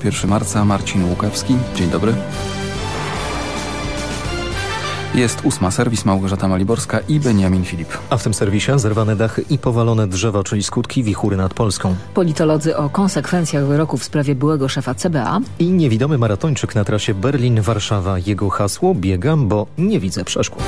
21 marca. Marcin Łukawski. Dzień dobry. Jest ósma serwis Małgorzata Maliborska i Beniamin Filip. A w tym serwisie zerwane dachy i powalone drzewa, czyli skutki wichury nad Polską. Politolodzy o konsekwencjach wyroku w sprawie byłego szefa CBA. I niewidomy maratończyk na trasie Berlin-Warszawa. Jego hasło biegam, bo nie widzę przeszkód.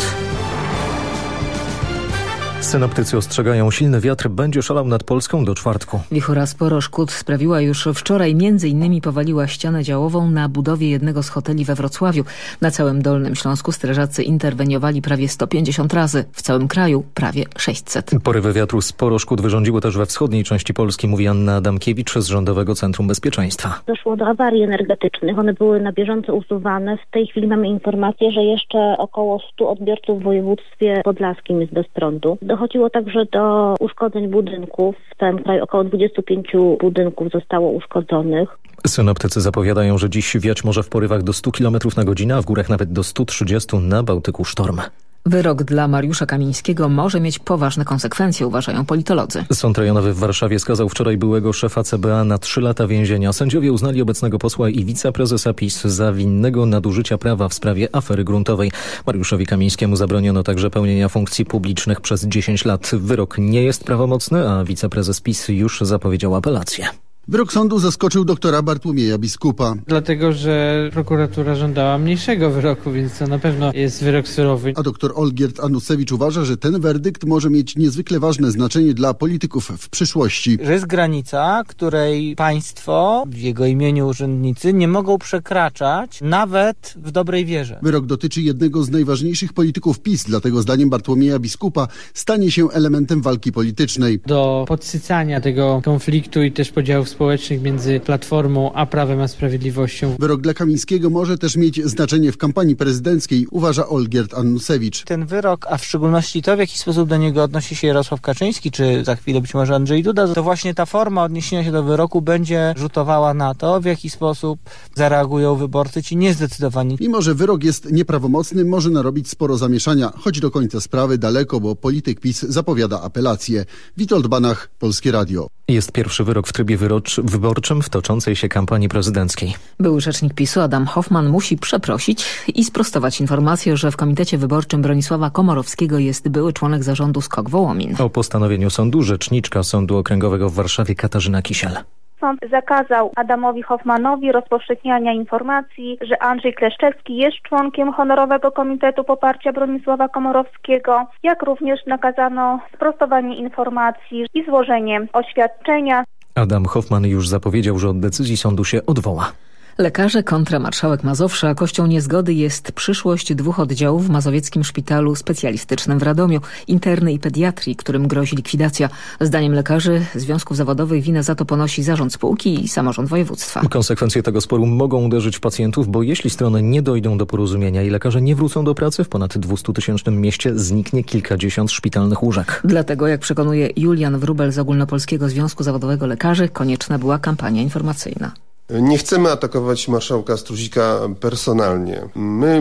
Synoptycy ostrzegają, silny wiatr będzie szalał nad Polską do czwartku. Wichura sporo szkód sprawiła już wczoraj. Między innymi powaliła ścianę działową na budowie jednego z hoteli we Wrocławiu. Na całym Dolnym Śląsku strażacy interweniowali prawie 150 razy. W całym kraju prawie 600. Porywy wiatru sporo szkód wyrządziły też we wschodniej części Polski, mówi Anna Adamkiewicz z Rządowego Centrum Bezpieczeństwa. Doszło do awarii energetycznych. One były na bieżąco usuwane. W tej chwili mamy informację, że jeszcze około 100 odbiorców w województwie podlaskim jest bez prądu. Dochodziło także do uszkodzeń budynków. W całym kraju około 25 budynków zostało uszkodzonych. Synoptycy zapowiadają, że dziś wiać może w porywach do 100 km na godzinę, a w górach nawet do 130 na Bałtyku sztorm. Wyrok dla Mariusza Kamińskiego może mieć poważne konsekwencje, uważają politolodzy. Sąd rejonowy w Warszawie skazał wczoraj byłego szefa CBA na trzy lata więzienia. Sędziowie uznali obecnego posła i wiceprezesa PiS za winnego nadużycia prawa w sprawie afery gruntowej. Mariuszowi Kamińskiemu zabroniono także pełnienia funkcji publicznych przez 10 lat. Wyrok nie jest prawomocny, a wiceprezes PiS już zapowiedział apelację. Wyrok sądu zaskoczył doktora Bartłomieja Biskupa. Dlatego, że prokuratura żądała mniejszego wyroku, więc to na pewno jest wyrok surowy. A doktor Olgierd Anusewicz uważa, że ten werdykt może mieć niezwykle ważne znaczenie dla polityków w przyszłości. Że jest granica, której państwo, w jego imieniu urzędnicy, nie mogą przekraczać nawet w dobrej wierze. Wyrok dotyczy jednego z najważniejszych polityków PiS, dlatego zdaniem Bartłomieja Biskupa stanie się elementem walki politycznej. Do podsycania tego konfliktu i też podziałów społecznych między Platformą a Prawem a Sprawiedliwością. Wyrok dla Kamińskiego może też mieć znaczenie w kampanii prezydenckiej, uważa Olgierd Annusewicz. Ten wyrok, a w szczególności to, w jaki sposób do niego odnosi się Jarosław Kaczyński, czy za chwilę być może Andrzej Duda, to właśnie ta forma odniesienia się do wyroku będzie rzutowała na to, w jaki sposób zareagują wyborcy ci niezdecydowani. Mimo, że wyrok jest nieprawomocny, może narobić sporo zamieszania, choć do końca sprawy daleko, bo polityk PiS zapowiada apelację. Witold Banach, Polskie Radio. Jest pierwszy wyrok w trybie wyborczym w toczącej się kampanii prezydenckiej. Były rzecznik PiSu Adam Hoffman musi przeprosić i sprostować informację, że w Komitecie Wyborczym Bronisława Komorowskiego jest były członek zarządu SKOK Wołomin. O postanowieniu sądu rzeczniczka Sądu Okręgowego w Warszawie Katarzyna Kisiel. Sąd zakazał Adamowi Hoffmanowi rozpowszechniania informacji, że Andrzej Kleszczewski jest członkiem Honorowego Komitetu Poparcia Bronisława Komorowskiego, jak również nakazano sprostowanie informacji i złożenie oświadczenia. Adam Hoffman już zapowiedział, że od decyzji sądu się odwoła. Lekarze kontra marszałek Mazowsza. Kością niezgody jest przyszłość dwóch oddziałów w Mazowieckim Szpitalu Specjalistycznym w Radomiu, interny i pediatrii, którym grozi likwidacja. Zdaniem lekarzy związków zawodowych winę za to ponosi zarząd spółki i samorząd województwa. Konsekwencje tego sporu mogą uderzyć w pacjentów, bo jeśli strony nie dojdą do porozumienia i lekarze nie wrócą do pracy, w ponad 200-tysięcznym mieście zniknie kilkadziesiąt szpitalnych łóżek. Dlatego, jak przekonuje Julian Wrubel z Ogólnopolskiego Związku Zawodowego Lekarzy, konieczna była kampania informacyjna. Nie chcemy atakować marszałka Struzika personalnie. My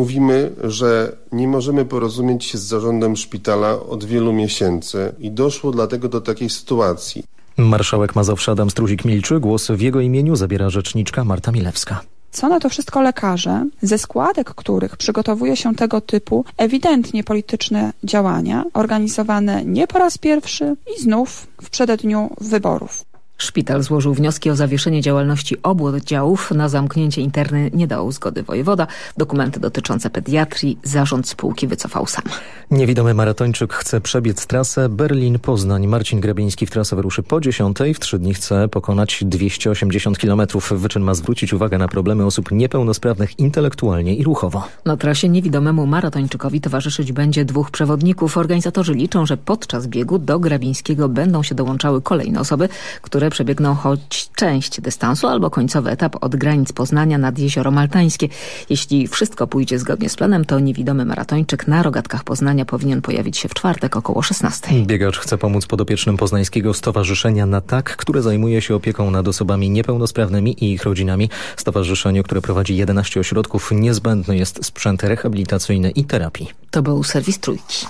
mówimy, że nie możemy porozumieć się z zarządem szpitala od wielu miesięcy i doszło dlatego do takiej sytuacji. Marszałek Mazowsza Adam Struzik milczy. Głos w jego imieniu zabiera rzeczniczka Marta Milewska. Co na to wszystko lekarze, ze składek których przygotowuje się tego typu ewidentnie polityczne działania, organizowane nie po raz pierwszy i znów w przededniu wyborów. Szpital złożył wnioski o zawieszenie działalności obu oddziałów. Na zamknięcie interny nie dał zgody wojewoda. Dokumenty dotyczące pediatrii zarząd spółki wycofał sam. Niewidomy maratończyk chce przebiec trasę Berlin-Poznań. Marcin Grabiński w trasę wyruszy po 10. W trzy dni chce pokonać 280 km. Wyczyn ma zwrócić uwagę na problemy osób niepełnosprawnych intelektualnie i ruchowo. Na trasie niewidomemu maratończykowi towarzyszyć będzie dwóch przewodników. Organizatorzy liczą, że podczas biegu do Grabińskiego będą się dołączały kolejne osoby, które przebiegną choć część dystansu albo końcowy etap od granic Poznania nad Jezioro Maltańskie. Jeśli wszystko pójdzie zgodnie z planem, to niewidomy maratończyk na rogatkach Poznania powinien pojawić się w czwartek około 16. Biegacz chce pomóc podopiecznym Poznańskiego Stowarzyszenia na tak, które zajmuje się opieką nad osobami niepełnosprawnymi i ich rodzinami. Stowarzyszeniu, które prowadzi 11 ośrodków, niezbędny jest sprzęt rehabilitacyjny i terapii. To był serwis Trójki.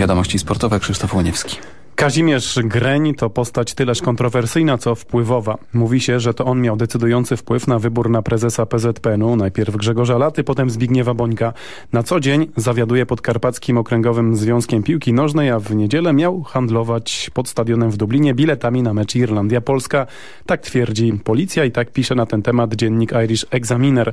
Wiadomości sportowe Krzysztof Łoniewski. Kazimierz Greń to postać tyleż kontrowersyjna, co wpływowa. Mówi się, że to on miał decydujący wpływ na wybór na prezesa PZPN-u, najpierw Grzegorza Laty, potem Zbigniewa Bońka. Na co dzień zawiaduje Podkarpackim Okręgowym Związkiem Piłki Nożnej, a w niedzielę miał handlować pod stadionem w Dublinie biletami na mecz Irlandia-Polska. Tak twierdzi policja i tak pisze na ten temat dziennik Irish Examiner.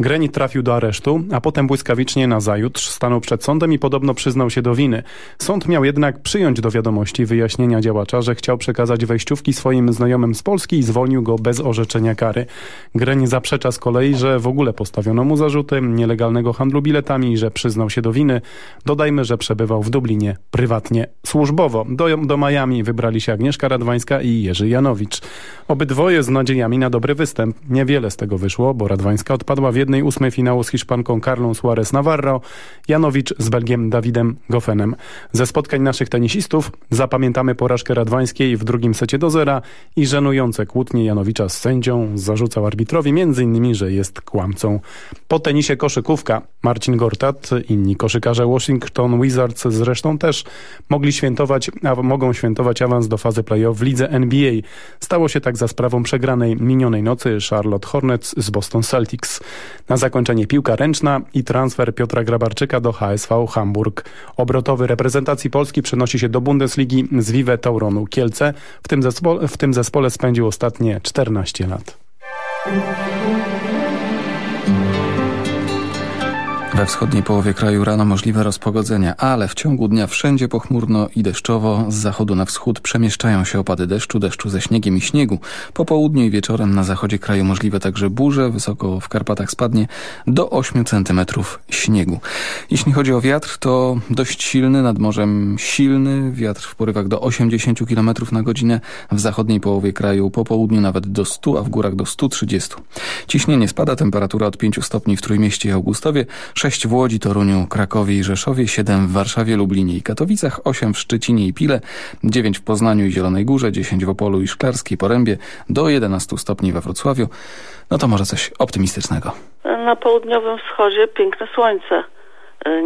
Greń trafił do aresztu, a potem błyskawicznie na zajutrz stanął przed sądem i podobno przyznał się do winy. Sąd miał jednak przyjąć do wiadomości wyjaśnienia działacza, że chciał przekazać wejściówki swoim znajomym z Polski i zwolnił go bez orzeczenia kary. Greń zaprzecza z kolei, że w ogóle postawiono mu zarzuty nielegalnego handlu biletami i że przyznał się do winy. Dodajmy, że przebywał w Dublinie prywatnie, służbowo. Do, do Miami wybrali się Agnieszka Radwańska i Jerzy Janowicz. Obydwoje z nadziejami na dobry występ. Niewiele z tego wyszło, bo Radwańska odpadła w jednej ósmej finału z Hiszpanką Carlą Suarez Navarro, Janowicz z Belgiem Dawidem Goffenem. Ze spotkań naszych tenisistów Zapamiętamy porażkę Radwańskiej w drugim secie do zera i żenujące kłótnie Janowicza z sędzią zarzucał arbitrowi m.in., że jest kłamcą. Po tenisie koszykówka Marcin Gortat, inni koszykarze Washington Wizards zresztą też mogli świętować, a mogą świętować awans do fazy playoff w lidze NBA. Stało się tak za sprawą przegranej minionej nocy Charlotte Hornets z Boston Celtics. Na zakończenie piłka ręczna i transfer Piotra Grabarczyka do HSV Hamburg. Obrotowy reprezentacji Polski przenosi się do Bundesligi z Vive Tauronu Kielce. W tym, zespole, w tym zespole spędził ostatnie 14 lat. We wschodniej połowie kraju rano możliwe rozpogodzenia, ale w ciągu dnia wszędzie pochmurno i deszczowo. Z zachodu na wschód przemieszczają się opady deszczu, deszczu ze śniegiem i śniegu. Po południu i wieczorem na zachodzie kraju możliwe także burze. Wysoko w Karpatach spadnie do 8 cm śniegu. Jeśli chodzi o wiatr, to dość silny, nad morzem silny. Wiatr w porywach do 80 km na godzinę. W zachodniej połowie kraju po południu nawet do 100, a w górach do 130. Ciśnienie spada, temperatura od 5 stopni w Trójmieście i Augustowie, 6 w Łodzi, Toruniu, Krakowie i Rzeszowie, 7 w Warszawie, Lublinie i Katowicach, 8 w Szczecinie i Pile, 9 w Poznaniu i Zielonej Górze, 10 w Opolu i Szklarskiej Porębie, do 11 stopni we Wrocławiu. No to może coś optymistycznego. Na południowym wschodzie piękne słońce,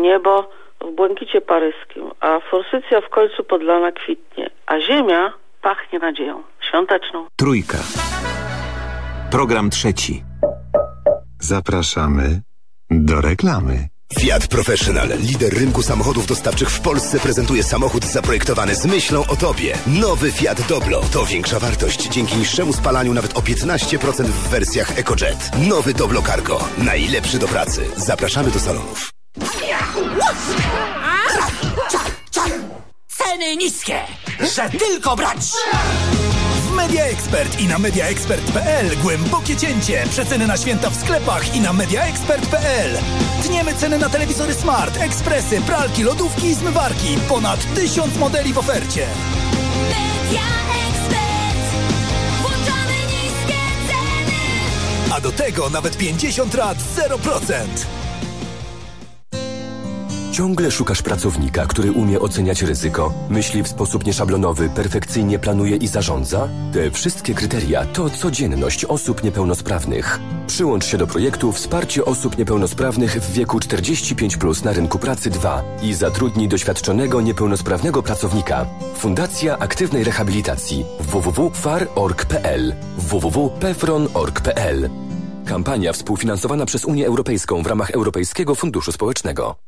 niebo w błękicie paryskim, a forsycja w końcu podlana kwitnie, a ziemia pachnie nadzieją świąteczną. Trójka. Program trzeci. Zapraszamy do reklamy. Fiat Professional, lider rynku samochodów dostawczych w Polsce, prezentuje samochód zaprojektowany z myślą o Tobie. Nowy Fiat Doblo to większa wartość dzięki niższemu spalaniu nawet o 15% w wersjach EcoJet. Nowy Doblo Cargo, najlepszy do pracy. Zapraszamy do salonów. Ceny niskie, że tylko brać! W Media Expert i na mediaexpert.pl głębokie cięcie. Przeceny na święta w sklepach i na mediaexpert.pl. Tniemy ceny na telewizory smart, ekspresy, pralki, lodówki i zmywarki. Ponad tysiąc modeli w ofercie. Media Expert. Włączamy niskie ceny. A do tego nawet 50 lat 0%. Ciągle szukasz pracownika, który umie oceniać ryzyko, myśli w sposób nieszablonowy, perfekcyjnie planuje i zarządza? Te wszystkie kryteria to codzienność osób niepełnosprawnych. Przyłącz się do projektu Wsparcie osób niepełnosprawnych w wieku 45 plus na rynku pracy 2 i zatrudnij doświadczonego niepełnosprawnego pracownika. Fundacja Aktywnej Rehabilitacji www.far.org.pl www.pefron.org.pl Kampania współfinansowana przez Unię Europejską w ramach Europejskiego Funduszu Społecznego.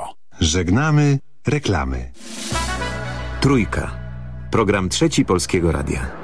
Żegnamy reklamy. Trójka. Program trzeci Polskiego Radia.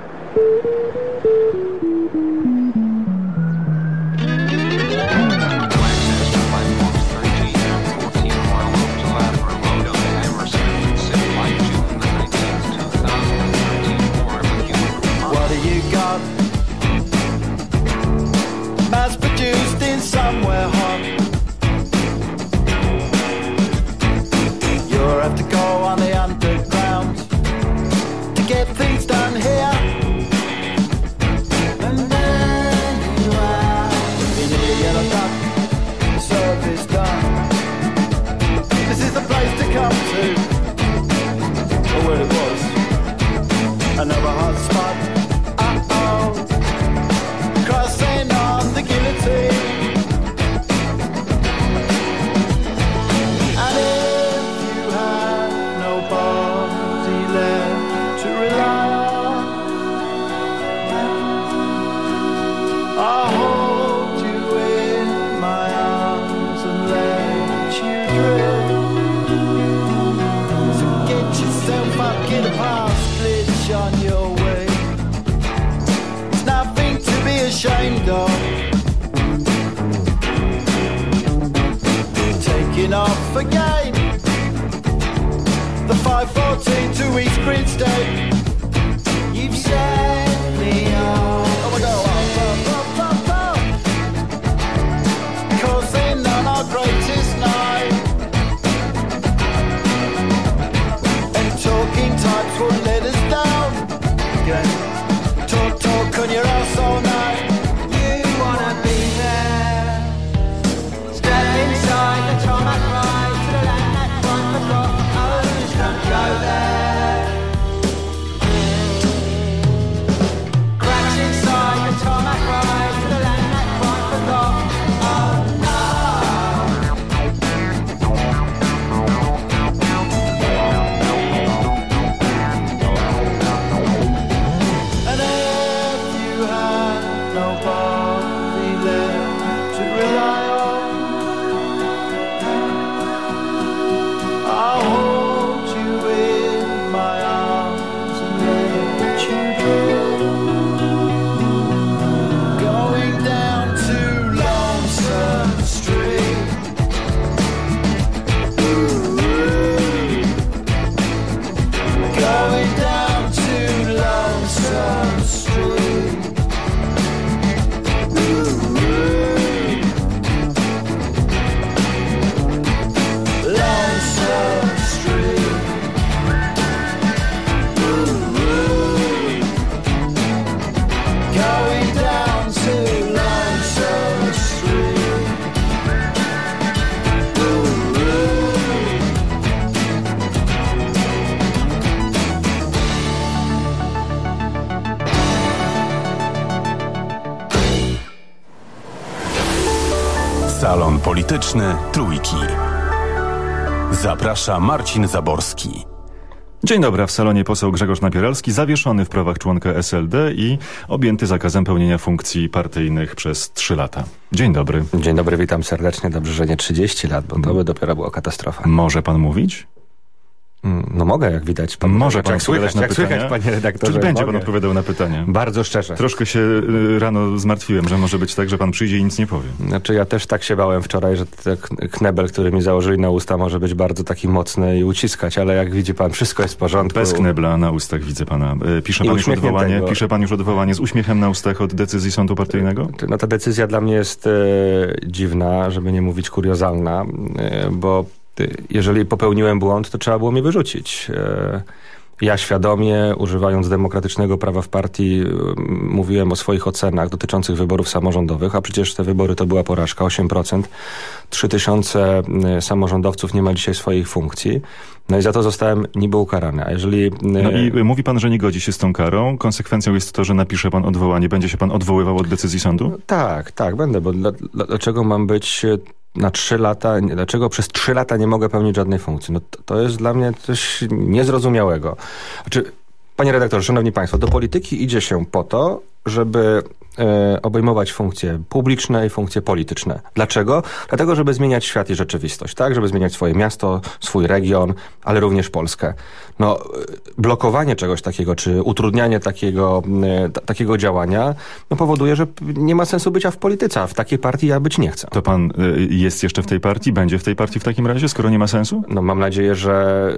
good. Zaprasza Marcin Zaborski. Dzień dobry, w salonie poseł Grzegorz Napieralski, zawieszony w prawach członka SLD i objęty zakazem pełnienia funkcji partyjnych przez trzy lata. Dzień dobry. Dzień dobry, witam serdecznie. Dobrze, że nie 30 lat, bo to by dopiero była katastrofa. Może pan mówić? No mogę, jak widać. Pan Może pan jak słychać, na jak pytania? słychać, panie redaktorze. Czy będzie pan mogę. odpowiadał na pytania? Bardzo szczerze. Troszkę się y, rano zmartwiłem, że może być tak, że pan przyjdzie i nic nie powie. Znaczy ja też tak się bałem wczoraj, że ten knebel, który mi założyli na usta może być bardzo taki mocny i uciskać, ale jak widzi pan, wszystko jest w porządku. Bez knebla na ustach widzę pana. Y, Pisze pan, już odwołanie, pisze pan już odwołanie z uśmiechem na ustach od decyzji sądu partyjnego? No ta decyzja dla mnie jest e, dziwna, żeby nie mówić kuriozalna, e, bo jeżeli popełniłem błąd, to trzeba było mnie wyrzucić. E, ja świadomie, używając demokratycznego prawa w partii, m, mówiłem o swoich ocenach dotyczących wyborów samorządowych, a przecież te wybory to była porażka, 8%. 3000 y, samorządowców nie ma dzisiaj swoich funkcji. No i za to zostałem niby ukarany. A jeżeli... No i mówi pan, że nie godzi się z tą karą. Konsekwencją jest to, że napisze pan odwołanie. Będzie się pan odwoływał od decyzji sądu? Tak, tak, będę, bo dla, dla, dlaczego mam być e, na trzy lata, dlaczego przez trzy lata nie mogę pełnić żadnej funkcji? No to, to jest dla mnie coś niezrozumiałego. Znaczy, panie redaktorze, szanowni państwo, do polityki idzie się po to, żeby obejmować funkcje publiczne i funkcje polityczne. Dlaczego? Dlatego, żeby zmieniać świat i rzeczywistość, tak? Żeby zmieniać swoje miasto, swój region, ale również Polskę. No, e, blokowanie czegoś takiego, czy utrudnianie takiego, e, ta, takiego działania, no powoduje, że nie ma sensu bycia w polityce, a w takiej partii ja być nie chcę. To pan jest jeszcze w tej partii? Będzie w tej partii w takim razie, skoro nie ma sensu? No mam nadzieję, że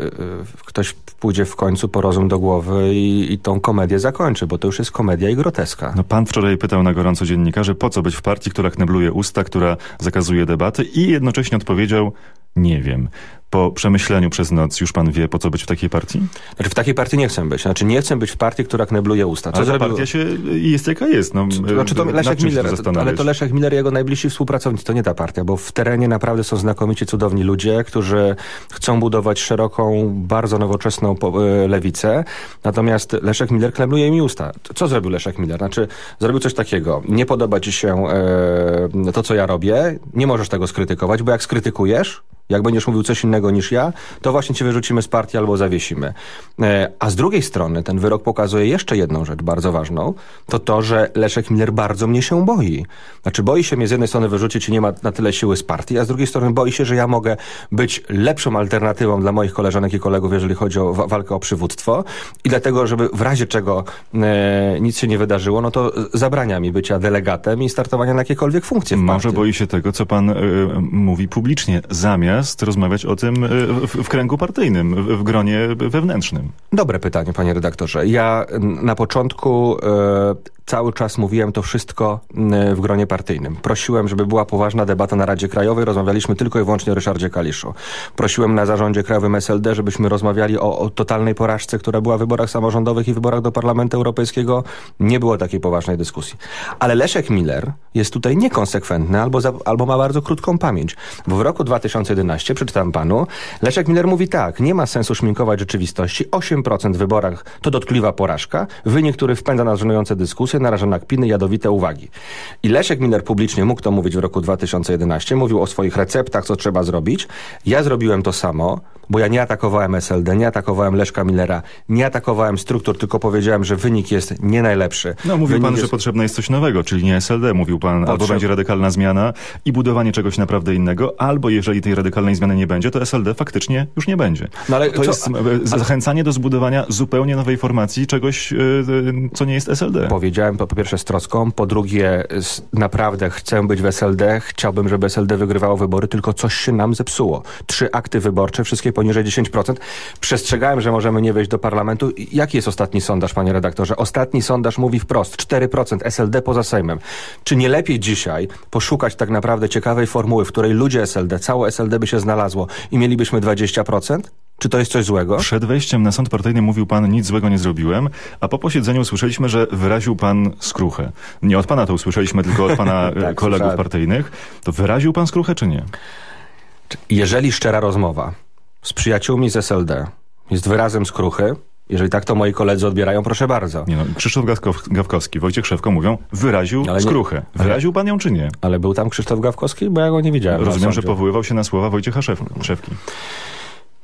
ktoś pójdzie w końcu po rozum do głowy i, i tą komedię zakończy, bo to już jest komedia i groteska. No pan wczoraj pytał na gorąco dziennikarzy, po co być w partii, która knebluje usta, która zakazuje debaty i jednocześnie odpowiedział, nie wiem. Po przemyśleniu przez noc już pan wie, po co być w takiej partii? Znaczy w takiej partii nie chcę być. Znaczy nie chcę być w partii, która knebluje usta. Co Ale zrobił- partia się jest jaka jest. No, Znaczy to Leszek Miller, ale to Leszek Miller i jego najbliżsi współpracownicy, to nie ta partia, bo w terenie naprawdę są znakomici, cudowni ludzie, którzy chcą budować szeroką, bardzo nowoczesną e, lewicę, natomiast Leszek Miller knebluje mi usta. Co zrobił Leszek Miller? Znaczy, zrobił coś takiego, nie podoba ci się e, to, co ja robię, nie możesz tego skrytykować, bo jak skrytykujesz, jak będziesz mówił coś innego niż ja, to właśnie cię wyrzucimy z partii albo zawiesimy. E, A z drugiej strony ten wyrok pokazuje jeszcze jedną rzecz bardzo ważną, to to, że Leszek Miller bardzo mnie się boi. Znaczy boi się mnie z jednej strony wyrzucić i nie ma na tyle siły z partii, a z drugiej strony boi się, że ja mogę być lepszą alternatywą dla moich koleżanek i kolegów, jeżeli chodzi o wa- walkę o przywództwo i dlatego, żeby w razie czego e, nic się nie wydarzyło, no to zabrania mi bycia delegatem i startowania na jakiekolwiek funkcje w Może partii. boi się tego, co pan y, mówi publicznie, zamiast rozmawiać o tym y, w, w kręgu partyjnym, w, w gronie wewnętrznym. Dobre pytanie, panie redaktorze. Ja na początku e, cały czas mówiłem to wszystko n, w gronie partyjnym. Prosiłem, żeby była poważna debata na Radzie Krajowej. Rozmawialiśmy tylko i wyłącznie o Ryszardzie Kaliszu. Prosiłem na zarządzie krajowym SLD, żebyśmy rozmawiali o, o totalnej porażce, która była w wyborach samorządowych i wyborach do Parlamentu Europejskiego. Nie było takiej poważnej dyskusji. Ale Leszek Miller jest tutaj niekonsekwentny albo, za, albo ma bardzo krótką pamięć. Bo w roku 2011, przeczytam panu, Leszek Miller mówi tak, nie ma sensu szminkować rzeczywistości. 8% w wyborach to dotkliwa porażka, wynik, który wpędza nas w żenujące dyskusje, naraża na kpiny, jadowite uwagi. I Leszek Miller publicznie mógł to mówić w roku 2011, mówił o swoich receptach, co trzeba zrobić. Ja zrobiłem to samo, bo ja nie atakowałem SLD, nie atakowałem Leszka Millera, nie atakowałem struktur, tylko powiedziałem, że wynik jest nie najlepszy. No, mówił Wynik pan, że jest... potrzebne jest coś nowego, czyli nie SLD, mówił pan, albo Potrzeb- będzie radykalna zmiana i budowanie czegoś naprawdę innego, albo jeżeli tej radykalnej zmiany nie będzie, to SLD faktycznie już nie będzie. No, ale to co- jest e, zachęcanie do zbudowania zupełnie nowej formacji, czegoś, e, e, co nie jest SLD. Powiedziałem to po pierwsze z troską, po drugie naprawdę chcę być w SLD, chciałbym, żeby SLD wygrywało wybory, tylko coś się nam zepsuło. Trzy akty wyborcze, wszystkie poniżej 10%. Przestrzegałem, że możemy nie wejść do parlamentu. Jaki jest ostatni sondaż, panie redaktorze? Ostatni sondaż mówi wprost, 4% SLD poza Sejmem. Czy nie lepiej dzisiaj poszukać tak naprawdę ciekawej formuły, w której ludzie SLD, całe SLD by się znalazło i mielibyśmy 20%? Czy to jest coś złego? Przed wejściem na sąd partyjny mówił pan, nic złego nie zrobiłem, a po posiedzeniu usłyszeliśmy, że wyraził pan skruchę. Nie od pana to usłyszeliśmy, tylko od pana e, Tak, kolegów słyszałem. partyjnych. To wyraził pan skruchę, czy nie? Jeżeli szczera rozmowa z przyjaciółmi z SLD jest wyrazem skruchy, jeżeli tak to moi koledzy odbierają, proszę bardzo. Nie no, Krzysztof Gawkow- Gawkowski, Wojciech Szewko mówią, wyraził Ale nie- skruchę. ale- Wyraził pan ją, czy nie? Ale był tam Krzysztof Gawkowski? Bo ja go nie widziałem. Rozumiem, że sądzie. powoływał się na słowa Wojciecha Szewki.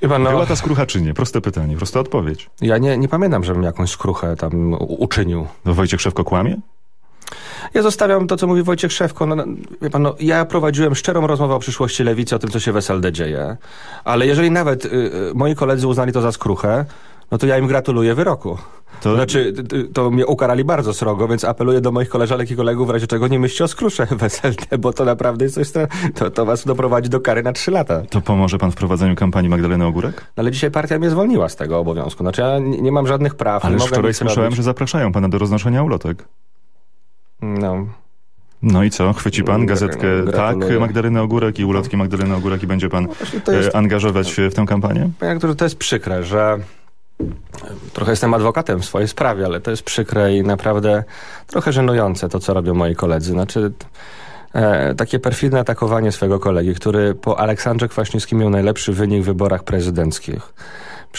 Pan, no, Była ta skrucha, czy nie? Proste pytanie, prosta odpowiedź. Ja nie, nie pamiętam, żebym jakąś skruchę tam uczynił. No Wojciech Szewko kłamie? Ja zostawiam to, co mówi Wojciech Szewko. No, no, wie pan, no, ja prowadziłem szczerą rozmowę o przyszłości lewicy, o tym, co się w SLD dzieje. Ale jeżeli nawet y, y, moi koledzy uznali to za skruchę, no to ja im gratuluję wyroku. To... Znaczy, to mnie ukarali bardzo srogo, więc apeluję do moich koleżanek i kolegów, w razie czego nie myślcie o skrusze w SLD, bo to naprawdę jest coś, to, to was doprowadzi do kary na trzy lata. To pomoże pan w prowadzeniu kampanii Magdaleny Ogórek? No, ale dzisiaj partia mnie zwolniła z tego obowiązku. Znaczy, ja nie, nie mam żadnych praw. Ale wczoraj słyszałem, robić. że zapraszają pana do roznoszenia ulotek. No. No i co? Chwyci pan gazetkę Gratuluję. Tak Magdaleny Ogórek i ulotki Magdaleny Ogórek i będzie pan to jest- e, angażować się w tę kampanię? Panie aktorze, to jest przykre, że trochę jestem adwokatem w swojej sprawie, ale to jest przykre i naprawdę trochę żenujące to, co robią moi koledzy. Znaczy, e, takie perfidne atakowanie swojego kolegi, który po Aleksandrze Kwaśniewskim miał najlepszy wynik w wyborach prezydenckich.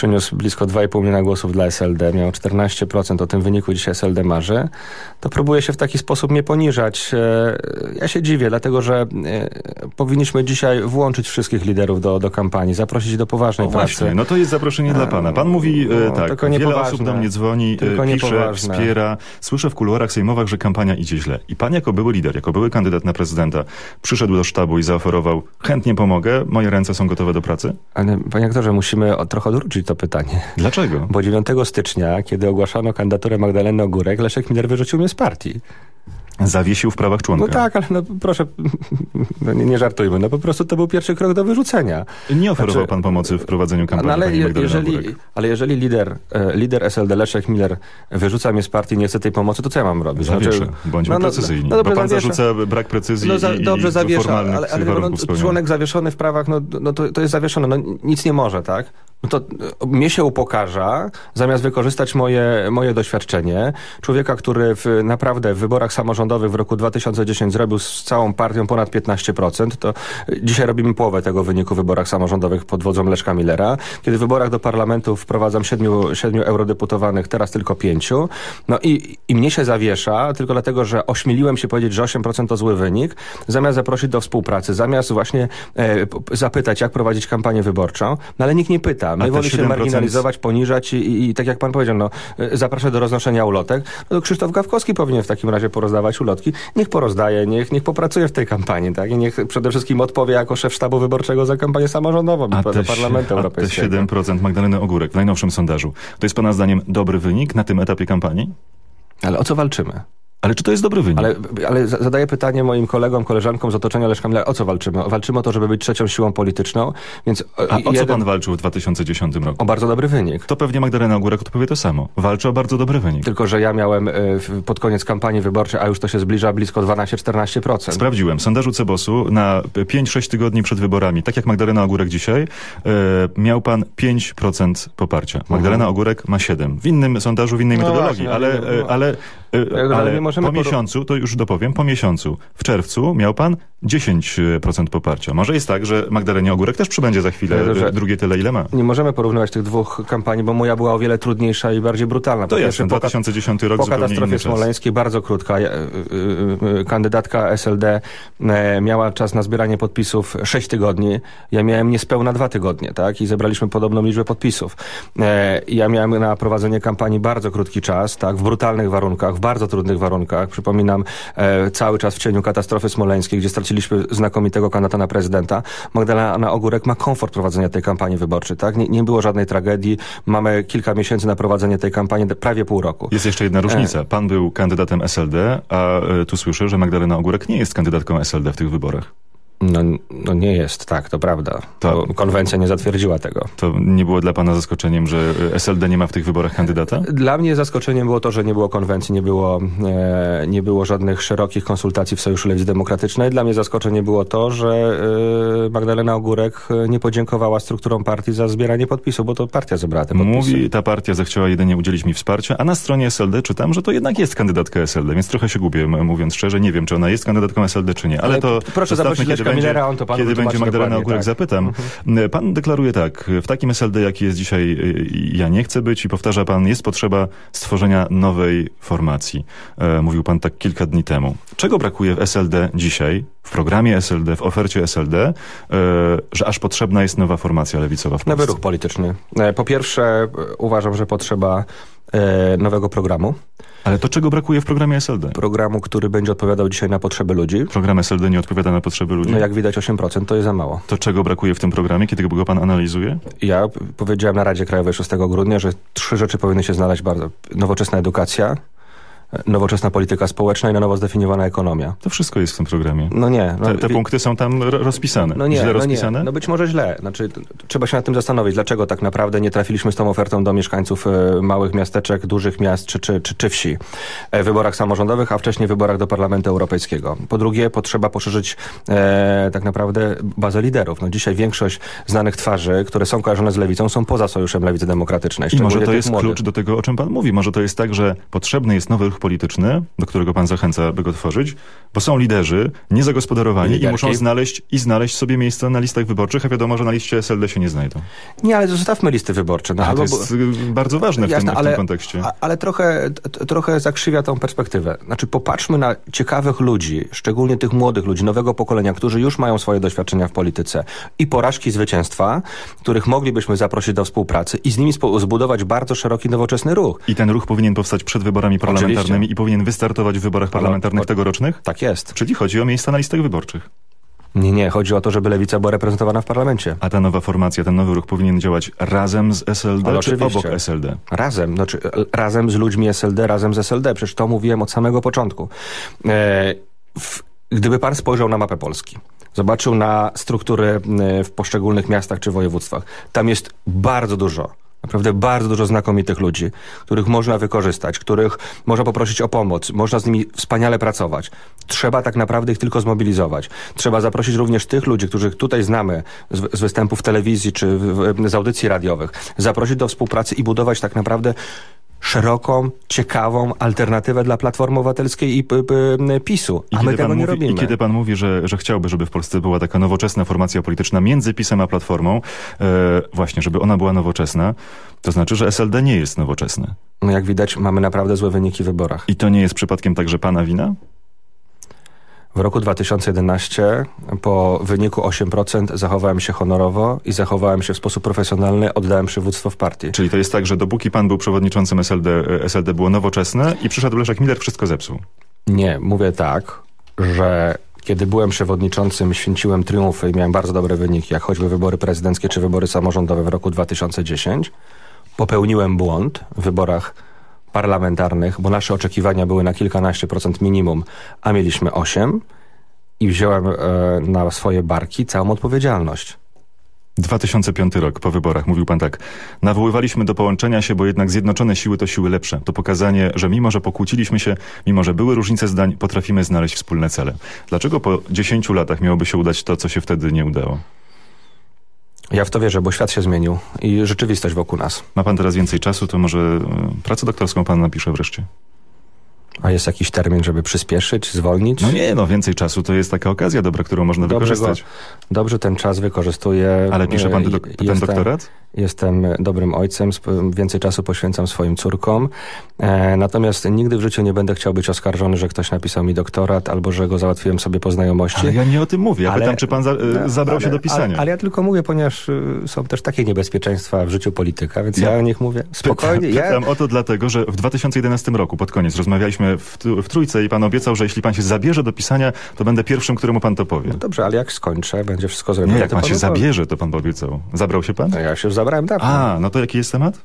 Przyniósł blisko 2,5 miliona głosów dla SLD, miał 14%, o tym wyniku dzisiaj SLD marzy, to próbuje się w taki sposób mnie poniżać. E, Ja się dziwię, dlatego że e, powinniśmy dzisiaj włączyć wszystkich liderów do, do kampanii, zaprosić do poważnej No pracy. właśnie, no to jest zaproszenie dla pana. Pan mówi e, no, tak, tylko wiele niepoważne. osób do mnie dzwoni, Tylko e, pisze, niepoważne. wspiera. Słyszę w kuluarach sejmowych, że kampania idzie źle. I pan jako były lider, jako były kandydat na prezydenta przyszedł do sztabu i zaoferował, chętnie pomogę, moje ręce są gotowe do pracy? Ale panie aktorze, musimy o- trochę odwrócić to pytanie. Dlaczego? Bo 9 stycznia, kiedy ogłaszano kandydaturę Magdaleny Ogórek, Leszek Miller wyrzucił mnie z partii. Zawiesił w prawach członka. No tak, ale no proszę, no nie, nie żartujmy, no po prostu to był pierwszy krok do wyrzucenia. Nie oferował Znaczy- pan pomocy w prowadzeniu kampanii No, ale, je, jeżeli, ale jeżeli lider, e, lider SLD Leszek Miller wyrzuca mnie z partii, nie chce tej pomocy, to co ja mam robić? Zawiesza. Bądźmy no, no, precyzyjni. no dobrze, bo pan zawiesza. zarzuca brak precyzji No za, i, dobrze i zawiesza, ale, ale no, spełnionych. członek zawieszony w prawach, no, no to, to jest zawieszone, no nic nie może, tak? No to e, mnie się upokarza, zamiast wykorzystać moje, moje doświadczenie, człowieka, który w, naprawdę w wyborach samorządowych w roku 2010 zrobił z całą partią ponad 15%, to dzisiaj robimy połowę tego wyniku w wyborach samorządowych pod wodzą Leszka Millera. Kiedy w wyborach do parlamentu wprowadzam siedmiu, siedmiu eurodeputowanych, teraz tylko pięciu. No i, i mnie się zawiesza, tylko dlatego, że ośmieliłem się powiedzieć, że 8% to zły wynik, zamiast zaprosić do współpracy, zamiast właśnie e, zapytać, jak prowadzić kampanię wyborczą, no ale nikt nie pyta. My woli się 7% marginalizować, poniżać i, i, i tak jak pan powiedział, no, e, zapraszać do roznoszenia ulotek. No to Krzysztof Gawkowski powinien w takim razie porozdawać ulotki. Niech porozdaje, niech, niech popracuje w tej kampanii, tak? I niech przede wszystkim odpowie jako szef sztabu wyborczego za kampanię samorządową A do te, Parlamentu a te Europejskiego. 7% Magdaleny Ogórek w najnowszym sondażu. To jest pana zdaniem dobry wynik na tym etapie kampanii? Ale o co walczymy? Ale czy to jest dobry wynik? Ale, ale za- zadaję pytanie moim kolegom, koleżankom z otoczenia Leszka Millera, o co walczymy? Walczymy o to, żeby być trzecią siłą polityczną, więc... A o co jeden- pan walczył w 2010 roku? O bardzo dobry wynik. To pewnie Magdalena Ogórek odpowie to samo. Walczy o bardzo dobry wynik. Tylko, że ja miałem e, pod koniec kampanii wyborczej, a już to się zbliża blisko 12-14%. Sprawdziłem. W sondażu Cebosu na 5-6 tygodni przed wyborami, tak jak Magdalena Ogórek dzisiaj, e, miał pan 5% poparcia. Magdalena Ogórek ma 7. W innym sondażu, w innej Mhm. No metodologii, właśnie, ale, ale e, ale, e, Ale po miesiącu, to już dopowiem, po miesiącu, w czerwcu miał pan 10% poparcia. Może jest tak, że Magdalenie Ogórek też przybędzie za chwilę drugie tyle, ile ma. Nie możemy porównywać tych dwóch kampanii, bo moja była o wiele trudniejsza i bardziej brutalna. To jasne, ka- 2010 rok Po katastrofie smoleńskiej, bardzo krótka. Y- y- y- Kandydatka SLD e, miała czas na zbieranie podpisów 6 tygodni. Ja miałem niespełna dwa tygodnie, tak? I zebraliśmy podobną liczbę podpisów. E, Ja miałem na prowadzenie kampanii bardzo krótki czas, tak? W brutalnych warunkach, w bardzo trudnych warunkach. Przypominam, e, cały czas w cieniu katastrofy smoleńskiej, gdzie straciliśmy znakomitego kandydata na prezydenta. Magdalena Ogórek ma komfort prowadzenia tej kampanii wyborczej, tak? Nie, nie było żadnej tragedii. Mamy kilka miesięcy na prowadzenie tej kampanii, prawie pół roku. Jest jeszcze jedna różnica. Pan był kandydatem SLD, a e, tu słyszę, że Magdalena Ogórek nie jest kandydatką SLD w tych wyborach. No, no nie jest, tak, to prawda. To konwencja nie zatwierdziła tego. To nie było dla pana zaskoczeniem, że e, SLD nie ma w tych wyborach kandydata? Dla mnie zaskoczeniem było to, że nie było konwencji, nie było, e, nie było żadnych szerokich konsultacji w Sojuszu Lewicy Demokratycznej. Dla mnie zaskoczenie było to, że e, Magdalena Ogórek e, nie podziękowała strukturom partii za zbieranie podpisów, bo to partia zebrała te podpisy. Mówi, ta partia zechciała jedynie udzielić mi wsparcia, a na stronie SLD czytam, że to jednak jest kandydatka SLD, więc trochę się gubię, mówiąc szczerze. Nie wiem, czy ona jest kandydatką SLD, czy nie. Ale, to proszę zaprosić będzie, Millera, on to panu kiedy będzie Magdalena Ogórek, tak. zapytam. Pan deklaruje tak, w takim SLD, jaki jest dzisiaj, y, ja nie chcę być i powtarza pan, jest potrzeba stworzenia nowej formacji. E, Mówił pan tak kilka dni temu. Czego brakuje w SLD dzisiaj, w programie SLD, w ofercie SLD, e, że aż potrzebna jest nowa formacja lewicowa w Polsce? Nowy ruch polityczny. E, Po pierwsze, e, uważam, że potrzeba e, nowego programu. Ale to czego brakuje w programie SLD? Programu, który będzie odpowiadał dzisiaj na potrzeby ludzi. Program SLD nie odpowiada na potrzeby ludzi? No jak widać 8% to jest za mało. To czego brakuje w tym programie, kiedy go pan analizuje? Ja powiedziałem na Radzie Krajowej 6 grudnia, że trzy rzeczy powinny się znaleźć bardzo. Nowoczesna edukacja, nowoczesna polityka społeczna i na nowo zdefiniowana ekonomia. To wszystko jest w tym programie. No nie. No, Te, te punkty są tam ro- rozpisane. No nie, Źle no rozpisane? nie. No być może źle. Znaczy, trzeba się nad tym zastanowić, dlaczego tak naprawdę nie trafiliśmy z tą ofertą do mieszkańców e, małych miasteczek, dużych miast czy, czy, czy, czy wsi e, w wyborach samorządowych, a wcześniej w wyborach do Parlamentu Europejskiego. Po drugie, potrzeba poszerzyć e, tak naprawdę bazę liderów. No dzisiaj większość znanych twarzy, które są kojarzone z lewicą, są poza Sojuszem Lewicy Demokratycznej. I może to jest młodych. klucz do tego, o czym pan mówi. Może to jest tak, że potrzebny jest nowy ruch polityczny, do którego pan zachęca, by go tworzyć, bo są liderzy niezagospodarowani i Liderki. muszą znaleźć i znaleźć sobie miejsce na listach wyborczych, a wiadomo, że na liście SLD się nie znajdą. Nie, ale zostawmy listy wyborcze. No, A to albo- jest y, bardzo ważne w, Jasne, tym, w ale, tym kontekście. a- ale trochę, trochę zakrzywia tą perspektywę. Znaczy popatrzmy na ciekawych ludzi, szczególnie tych młodych ludzi, nowego pokolenia, którzy już mają swoje doświadczenia w polityce i porażki, zwycięstwa, których moglibyśmy zaprosić do współpracy i z nimi zbudować bardzo szeroki, nowoczesny ruch. I ten ruch powinien powstać przed wyborami parlamentarnymi I powinien wystartować w wyborach parlamentarnych tegorocznych? Tak jest. Czyli chodzi o miejsca na listach wyborczych. Nie, nie, chodzi o to, żeby lewica była reprezentowana w parlamencie. A ta nowa formacja, ten nowy ruch powinien działać razem z SLD Ale czy oczywiście. obok SLD? Razem, znaczy razem z ludźmi SLD, razem z SLD. Przecież to mówiłem od samego początku. E, w, gdyby pan spojrzał na mapę Polski, zobaczył na struktury e, w poszczególnych miastach czy województwach, tam jest bardzo dużo Naprawdę bardzo dużo znakomitych ludzi, których można wykorzystać, których można poprosić o pomoc, można z nimi wspaniale pracować. Trzeba tak naprawdę ich tylko zmobilizować. Trzeba zaprosić również tych ludzi, których tutaj znamy z, z występów telewizji czy w, w, z audycji radiowych, zaprosić do współpracy i budować tak naprawdę szeroką, ciekawą alternatywę dla Platformy Obywatelskiej i PiSu. A my kiedy tego nie mówi, robimy. I kiedy pan mówi, że, że chciałby, żeby w Polsce była taka nowoczesna formacja polityczna między PiSem a Platformą, e, właśnie, żeby ona była nowoczesna, to znaczy, że SLD nie jest nowoczesne. No jak widać, mamy naprawdę złe wyniki w wyborach. I to nie jest przypadkiem także pana wina? W roku 2011 po wyniku 8% zachowałem się honorowo i zachowałem się w sposób profesjonalny, oddałem przywództwo w partii. Czyli to jest tak, że dopóki pan był przewodniczącym SLD, SLD było nowoczesne i przyszedł Leszek Miller, wszystko zepsuł. Nie, mówię tak, że kiedy byłem przewodniczącym, święciłem triumfy i miałem bardzo dobre wyniki, jak choćby wybory prezydenckie czy wybory samorządowe w roku 2010. Popełniłem błąd w wyborach parlamentarnych, bo nasze oczekiwania były na kilkanaście procent minimum, a mieliśmy 8 i wziąłem e, na swoje barki całą odpowiedzialność. 2005 rok, po wyborach, mówił pan tak. Nawoływaliśmy do połączenia się, bo jednak zjednoczone siły to siły lepsze. To pokazanie, że mimo, że pokłóciliśmy się, mimo, że były różnice zdań, potrafimy znaleźć wspólne cele. Dlaczego po 10 latach miałoby się udać to, co się wtedy nie udało? Ja w to wierzę, bo świat się zmienił i rzeczywistość wokół nas. Ma pan teraz więcej czasu, to może e, pracę doktorską pan napisze wreszcie. A jest jakiś termin, żeby przyspieszyć, zwolnić? No nie, no więcej czasu to jest taka okazja dobra, którą można Dobrze, wykorzystać. go, dobrze ten czas wykorzystuję. Ale pisze pan E, do, ten jestem, doktorat? Jestem dobrym ojcem, więcej czasu poświęcam swoim córkom. E, natomiast nigdy w życiu nie będę chciał być oskarżony, że ktoś napisał mi doktorat albo że go załatwiłem sobie po znajomości. Ale ja nie o tym mówię. Ja Ale- pytam, czy pan za, e, No, zabrał się ale- do pisania. Ale, ale ja tylko mówię, ponieważ y, są też takie niebezpieczeństwa w życiu polityka, więc ja, Ja o nich mówię spokojnie. Pytam, ja, pytam o to dlatego, że w 2011 roku, pod koniec, rozmawialiśmy w, w trójce i pan obiecał, że jeśli pan się zabierze do pisania, to będę pierwszym, któremu pan to powie. No dobrze, ale jak skończę, będzie wszystko zrobione. Nie, jak pan się panu powiem. zabierze, to pan obiecał. Zabrał się pan? No ja się zabrałem dawno. A, no to jaki jest temat?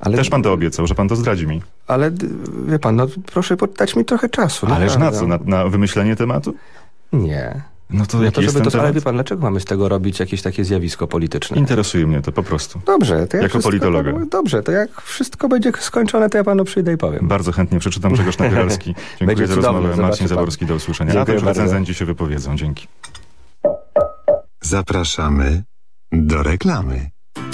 Ale- Też pan to obiecał, że pan to zdradzi mi. Ale wie pan, no proszę po- dać mi trochę czasu. Ależ na naprawdę. co? Na, na wymyślenie tematu? Nie. No to No to, żeby to, ale wie pan, dlaczego mamy z tego robić jakieś takie zjawisko polityczne? Interesuje mnie to po prostu. Dobrze, to jak Jako wszystko politologa. Dobrze, to jak wszystko będzie skończone, to ja panu przyjdę i powiem. Bardzo chętnie przeczytam Grzegorz Napieralski. Dziękuję Będzie za cudownie, rozmowę. Marcin pan. Zaborski, do usłyszenia. A Dziękuję to już bardzo. recenzenci się wypowiedzą. Dzięki. Zapraszamy do reklamy.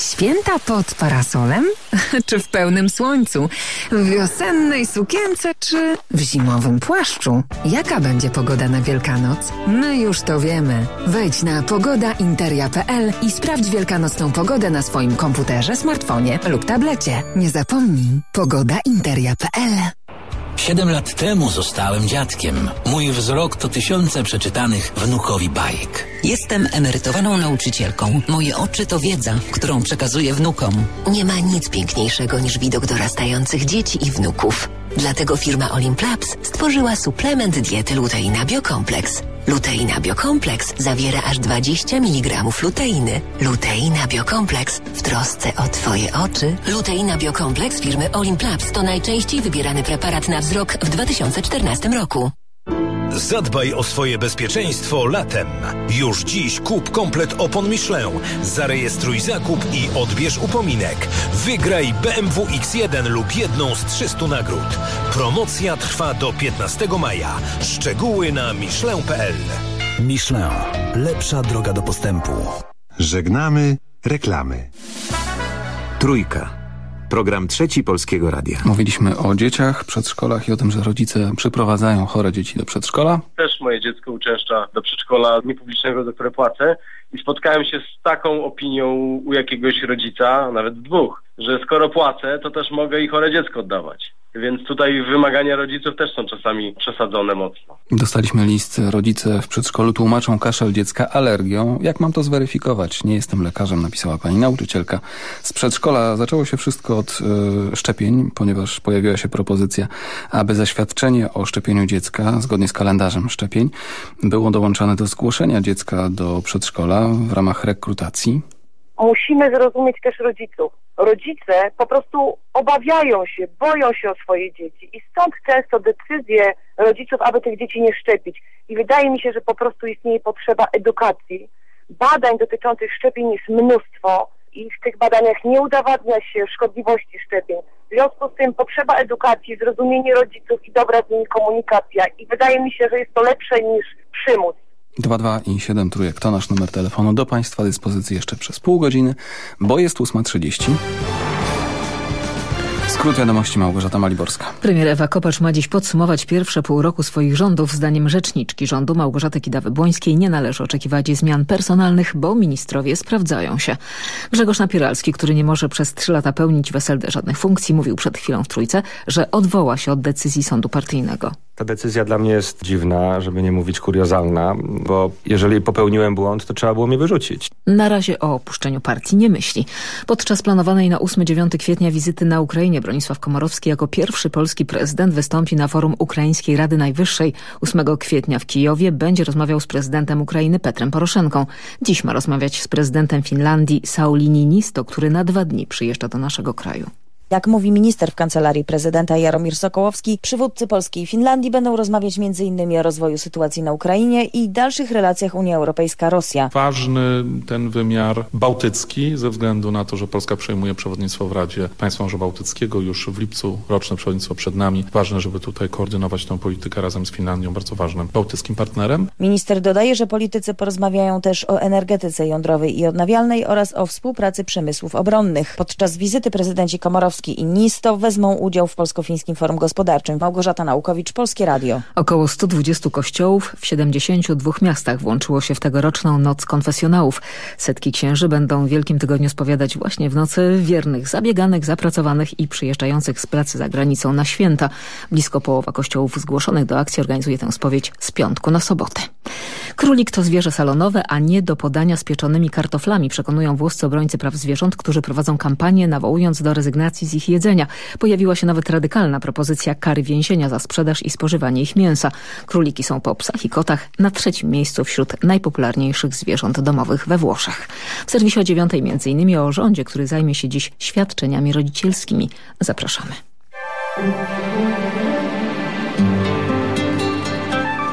Święta pod parasolem? czy w pełnym słońcu? W wiosennej sukience czy w zimowym płaszczu? Jaka będzie pogoda na Wielkanoc? My już to wiemy. Wejdź na pogodainteria.pl i sprawdź wielkanocną pogodę na swoim komputerze, smartfonie lub tablecie. Nie zapomnij. pogodainteria.pl Siedem lat temu zostałem dziadkiem. Mój wzrok to tysiące przeczytanych wnukowi bajek. Jestem emerytowaną nauczycielką. Moje oczy to wiedza, którą przekazuję wnukom. Nie ma nic piękniejszego niż widok dorastających dzieci i wnuków. Dlatego firma Olimplabs stworzyła suplement diety Luteina Biokompleks. Luteina Biokompleks zawiera aż 20 mg luteiny. Luteina Biokompleks w trosce o Twoje oczy. Luteina Biokompleks firmy Olimplabs to najczęściej wybierany preparat na wzrok w 2014 roku. Zadbaj o swoje bezpieczeństwo latem. Już dziś kup komplet opon Michelin. Zarejestruj zakup i odbierz upominek. Wygraj BMW X1 lub jedną z 300 nagród. Promocja trwa do 15 maja. Szczegóły na michelin.pl. Michelin. Lepsza droga do postępu. Żegnamy reklamy. Trójka. Program trzeci Polskiego Radia. Mówiliśmy o dzieciach, przedszkolach i o tym, że rodzice przyprowadzają chore dzieci do przedszkola. Też moje dziecko uczęszcza do przedszkola niepublicznego, za które płacę i spotkałem się z taką opinią u jakiegoś rodzica, nawet dwóch, że skoro płacę, to też mogę i chore dziecko oddawać. Więc tutaj wymagania rodziców też są czasami przesadzone mocno. Dostaliśmy list. Rodzice w przedszkolu tłumaczą kaszel dziecka alergią. Jak mam to zweryfikować? Nie jestem lekarzem, napisała pani nauczycielka. Z przedszkola zaczęło się wszystko od y, szczepień, ponieważ pojawiła się propozycja, aby zaświadczenie o szczepieniu dziecka, zgodnie z kalendarzem szczepień, było dołączane do zgłoszenia dziecka do przedszkola w ramach rekrutacji. Musimy zrozumieć też rodziców. Rodzice po prostu obawiają się, boją się o swoje dzieci i stąd często decyzje rodziców, aby tych dzieci nie szczepić. I wydaje mi się, że po prostu istnieje potrzeba edukacji. Badań dotyczących szczepień jest mnóstwo i w tych badaniach nie udowadnia się szkodliwości szczepień. W związku z tym potrzeba edukacji, zrozumienie rodziców i dobra z nimi komunikacja. I wydaje mi się, że jest to lepsze niż przymus. 22 i 7 trójek to nasz numer telefonu do Państwa dyspozycji jeszcze przez pół godziny, bo jest 8.30. Skrót wiadomości Małgorzata Maliborska. Premier Ewa Kopacz ma dziś podsumować pierwsze pół roku swoich rządów. Zdaniem rzeczniczki rządu Małgorzaty Kidawy-Błońskiej nie należy oczekiwać zmian personalnych, bo ministrowie sprawdzają się. Grzegorz Napieralski, który nie może przez trzy lata pełnić w żadnych funkcji, mówił przed chwilą w Trójce, że odwoła się od decyzji sądu partyjnego. Ta decyzja dla mnie jest dziwna, żeby nie mówić kuriozalna, bo jeżeli popełniłem błąd, to trzeba było mnie wyrzucić. Na razie o opuszczeniu partii nie myśli. Podczas planowanej na 8-9 kwietnia wizyty na Ukrainie Bronisław Komorowski jako pierwszy polski prezydent wystąpi na forum Ukraińskiej Rady Najwyższej. 8 kwietnia w Kijowie będzie rozmawiał z prezydentem Ukrainy Petrem Poroszenką. Dziś ma rozmawiać z prezydentem Finlandii Sauli Niinisto, który na dwa dni przyjeżdża do naszego kraju. Jak mówi minister w kancelarii prezydenta Jaromir Sokołowski, przywódcy Polski i Finlandii będą rozmawiać m.in. o rozwoju sytuacji na Ukrainie i dalszych relacjach Unia Europejska-Rosja. Ważny ten wymiar bałtycki ze względu na to, że Polska przejmuje przewodnictwo w Radzie Państwa Morza Bałtyckiego już w lipcu, roczne przewodnictwo przed nami. Ważne, żeby tutaj koordynować tę politykę razem z Finlandią, bardzo ważnym bałtyckim partnerem. Minister dodaje, że politycy porozmawiają też o energetyce jądrowej i odnawialnej oraz o współpracy przemysłów obronnych. Podczas wizyty prezydenci Komorowski i NISTO wezmą udział w Polsko-Fińskim Forum Gospodarczym. Małgorzata Naukowicz, Polskie Radio. Około 120 kościołów w 72 miastach włączyło się w tegoroczną Noc Konfesjonałów. Setki księży będą w Wielkim Tygodniu spowiadać właśnie w nocy wiernych, zabieganych, zapracowanych i przyjeżdżających z pracy za granicą na święta. Blisko połowa kościołów zgłoszonych do akcji organizuje tę spowiedź z piątku na sobotę. Królik to zwierzę salonowe, a nie do podania z pieczonymi kartoflami, przekonują włoscy obrońcy praw zwierząt, którzy prowadzą kampanię nawołując do rezygnacji z ich jedzenia. Pojawiła się nawet radykalna propozycja kary więzienia za sprzedaż i spożywanie ich mięsa. Króliki są po psach i kotach na trzecim miejscu wśród najpopularniejszych zwierząt domowych we Włoszech. W serwisie o dziewiątej innymi o rządzie, który zajmie się dziś świadczeniami rodzicielskimi. Zapraszamy.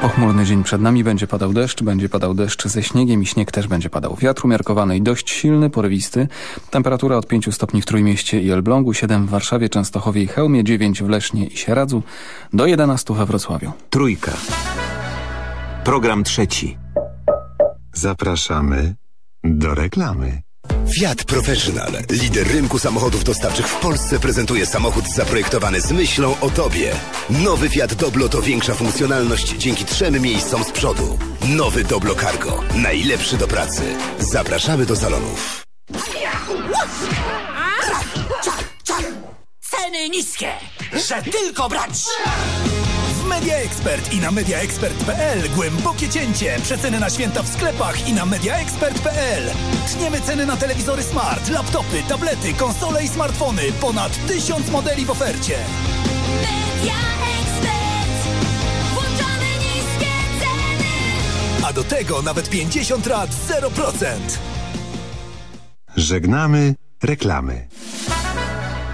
Pochmurny dzień przed nami, będzie padał deszcz, będzie padał deszcz ze śniegiem i śnieg też będzie padał. Wiatr umiarkowany i dość silny, porywisty. Temperatura od 5 stopni w Trójmieście i Elblągu, 7 w Warszawie, Częstochowie i Chełmie, 9 w Lesznie i Sieradzu, do 11 we Wrocławiu. Trójka. Program trzeci. Zapraszamy do reklamy. Fiat Professional, lider rynku samochodów dostawczych w Polsce, prezentuje samochód zaprojektowany z myślą o Tobie. Nowy Fiat Doblo to większa funkcjonalność dzięki trzem miejscom z przodu. Nowy Doblo Cargo, najlepszy do pracy. Zapraszamy do salonów. Ceny niskie, że tylko brać! W Media Expert i na mediaexpert.pl głębokie cięcie. Przeceny na święta w sklepach i na mediaexpert.pl. Tniemy ceny na telewizory smart, laptopy, tablety, konsole i smartfony. Ponad tysiąc modeli w ofercie. Media Expert. Włączamy niskie ceny. A do tego nawet 50 lat 0%. Żegnamy reklamy.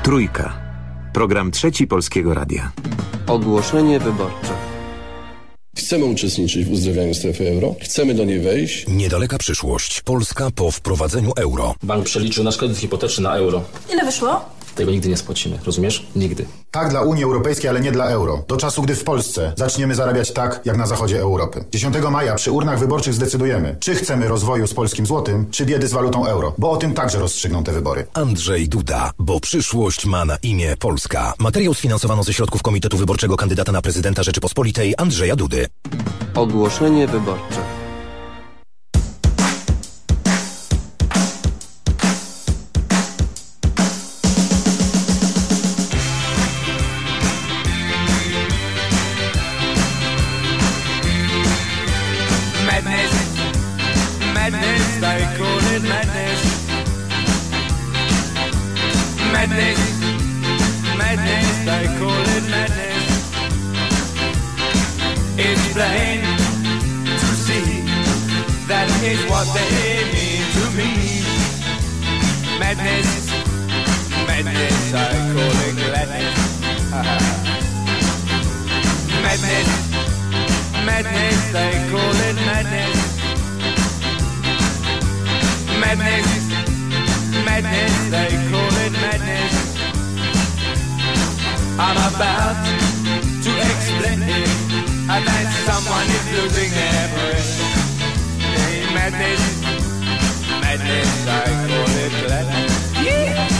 Trójka. Program trzeci Polskiego Radia. Ogłoszenie wyborcze. Chcemy uczestniczyć w uzdrawianiu strefy euro. Chcemy do niej wejść. Niedaleka przyszłość. Polska po wprowadzeniu euro. Bank przeliczył nasz kredyt hipoteczny na euro. Ile wyszło? Tego nigdy nie spłacimy, rozumiesz? Nigdy. Tak dla Unii Europejskiej, ale nie dla euro. Do czasu, gdy w Polsce zaczniemy zarabiać tak, jak na zachodzie Europy. 10 maja przy urnach wyborczych zdecydujemy, czy chcemy rozwoju z polskim złotym, czy biedy z walutą euro. Bo o tym także rozstrzygną te wybory. Andrzej Duda, bo przyszłość ma na imię Polska. Materiał sfinansowano ze środków Komitetu Wyborczego kandydata na prezydenta Rzeczypospolitej Andrzeja Dudy. Ogłoszenie wyborcze. They mean to me. Madness, madness, I call it gladness. madness, madness, I call it madness. Madness, madness, I call it madness. I'm about to explain it. I that someone is losing their breath. Madness, madness, I call it gladness. Yeah!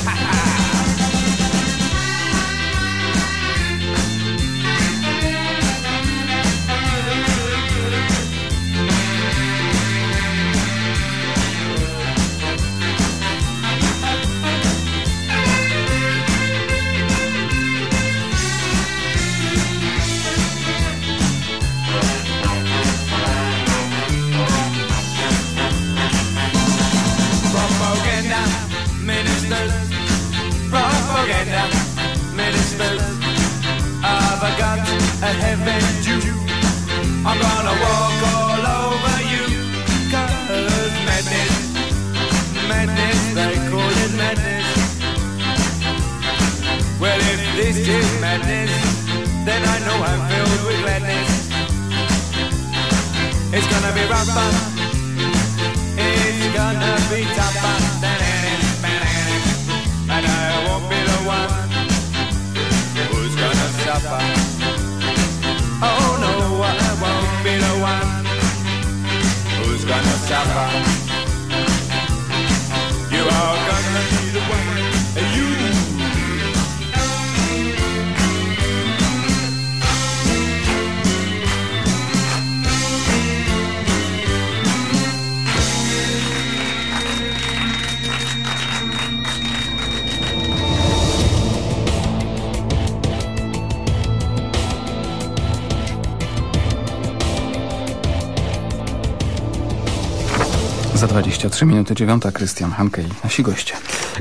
3 minuty 9. Krystian Hanke i nasi goście.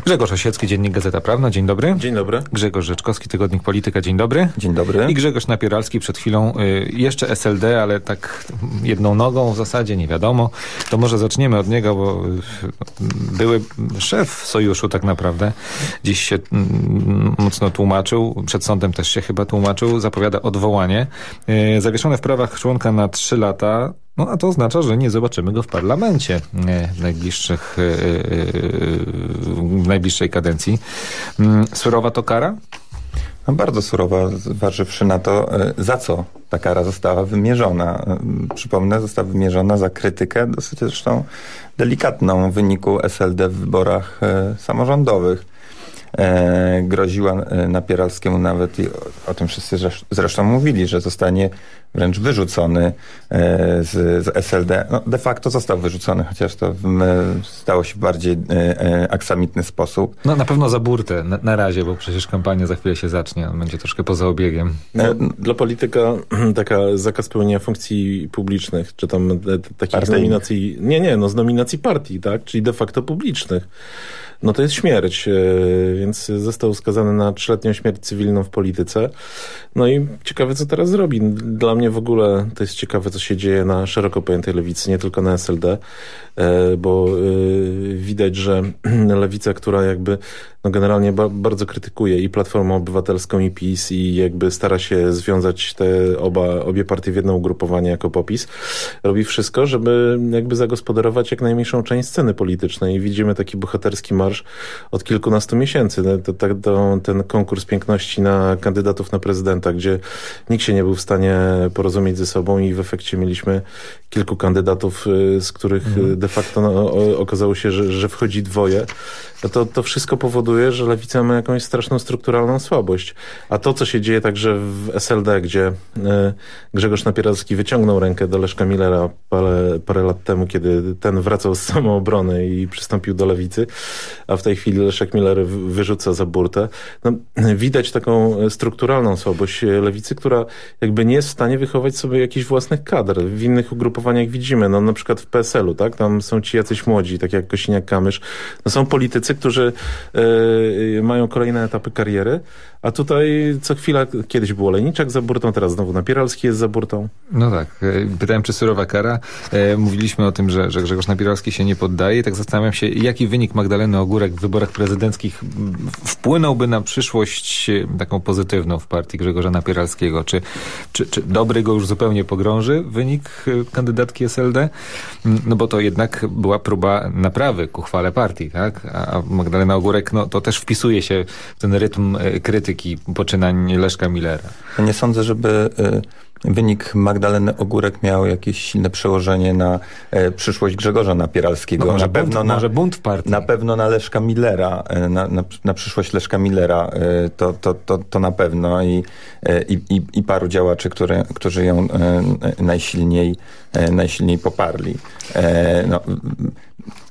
Grzegorz Osiecki, Dziennik Gazeta Prawna. Dzień dobry. Dzień dobry. Grzegorz Rzeczkowski, Tygodnik Polityka. Dzień dobry. Dzień dobry. I Grzegorz Napieralski przed chwilą y, jeszcze SLD, ale tak jedną nogą w zasadzie, nie wiadomo. To może zaczniemy od niego, bo y, były szef sojuszu tak naprawdę. Dziś się mm, mocno tłumaczył, przed sądem też się chyba tłumaczył, zapowiada odwołanie. Y, zawieszone w prawach członka na trzy lata. No a to oznacza, że nie zobaczymy go w parlamencie e, w najbliższych, e, e, w najbliższej kadencji. Mm, Surowa to kara? No bardzo surowa, zważywszy na to, e, za co ta kara została wymierzona. E, Przypomnę, została wymierzona za krytykę, dosyć zresztą delikatną wyniku SLD w wyborach e, samorządowych. E, groziła e, Napieralskiemu nawet i o, o tym wszyscy zresz- zresztą mówili, że zostanie wręcz wyrzucony e, z, z SLD. No, de facto został wyrzucony, chociaż to stało się w bardziej e, e, aksamitny sposób. No na pewno za burtę na, na razie, bo przecież kampania za chwilę się zacznie. On będzie troszkę poza obiegiem. No, dla polityka taka zakaz pełnienia funkcji publicznych, czy tam takich Partyjnych. nominacji, nie, nie, no z nominacji partii, tak, czyli de facto publicznych. No to jest śmierć, e, więc został skazany na trzyletnią śmierć cywilną w polityce. No i ciekawe, co teraz zrobi. Dla mnie w ogóle to jest ciekawe, co się dzieje na szeroko pojętej lewicy, nie tylko na SLD, e, bo e, widać, że lewica, która jakby no generalnie ba bardzo krytykuje i Platformę Obywatelską i PiS i jakby stara się związać te oba, obie partie w jedno ugrupowanie jako popis, robi wszystko, żeby jakby zagospodarować jak najmniejszą część sceny politycznej. Widzimy taki bohaterski marsz marsz od kilkunastu miesięcy. No, to, ten konkurs piękności na kandydatów na prezydenta, gdzie nikt się nie był w stanie porozumieć ze sobą i w efekcie mieliśmy kilku kandydatów, y, z których Mhm. y, de facto no, okazało się, że, że wchodzi dwoje. No to, to wszystko powoduje, że lewica ma jakąś straszną strukturalną słabość. A to, co się dzieje także w SLD, gdzie y, Grzegorz Napieralski wyciągnął rękę do Leszka Millera parę, parę lat temu, kiedy ten wracał z samoobrony i przystąpił do lewicy, a w tej chwili Leszek Miller wyrzuca za burtę. No, widać taką strukturalną słabość lewicy, która jakby nie jest w stanie wychować sobie jakichś własnych kadr. W innych ugrupowaniach widzimy, no na przykład w PSL-u, tak? Tam są ci jacyś młodzi, tak jak Kosiniak-Kamysz. No, są politycy, którzy e, mają kolejne etapy kariery, a tutaj co chwila, kiedyś było Leniczak za burtą, teraz znowu Napieralski jest za burtą. No tak. e, Pytałem, czy surowa kara. E, mówiliśmy o tym, że, że Grzegorz Napieralski się nie poddaje. Tak zastanawiam się, jaki wynik Magdaleny Ogórek w wyborach prezydenckich wpłynąłby na przyszłość e, taką pozytywną w partii Grzegorza Napieralskiego. Czy, czy, czy dobry go już zupełnie pogrąży wynik kandydatki SLD? M, No bo to jednak była próba naprawy ku chwale partii, tak? A Magdalena Ogórek, no to też wpisuje się w ten rytm e, krytyki poczynań Leszka Millera. Nie sądzę, żeby y, wynik Magdaleny Ogórek miał jakieś silne przełożenie na e, przyszłość Grzegorza Napieralskiego. No może na bunt- pewno na, może bunt partii. Na pewno na Leszka Millera, e, na, na, na przyszłość Leszka Millera e, to, to, to, to na pewno i, i, i, paru działaczy, które, którzy ją najsilniej, najsilniej poparli. No,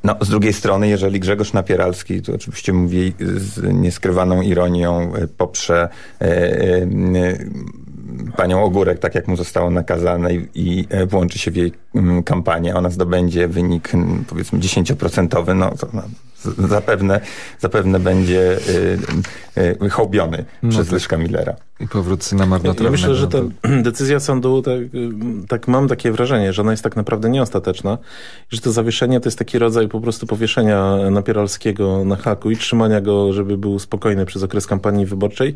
no, z drugiej strony, jeżeli Grzegorz Napieralski, to oczywiście mówi z nieskrywaną ironią, e, poprze e, e, panią Ogórek, tak jak mu zostało nakazane i, i włączy się w jej mm, kampanię, ona zdobędzie wynik powiedzmy 10%, no to no, zapewne, zapewne będzie y, y, hołbiony No przez tak. Leszka Millera. I powrót na marnotrawnego. ja myślę, że ta no decyzja sądu, tak, tak mam takie wrażenie, że ona jest tak naprawdę nieostateczna, że to zawieszenie to jest taki rodzaj po prostu powieszenia Napieralskiego na haku i trzymania go, żeby był spokojny przez okres kampanii wyborczej,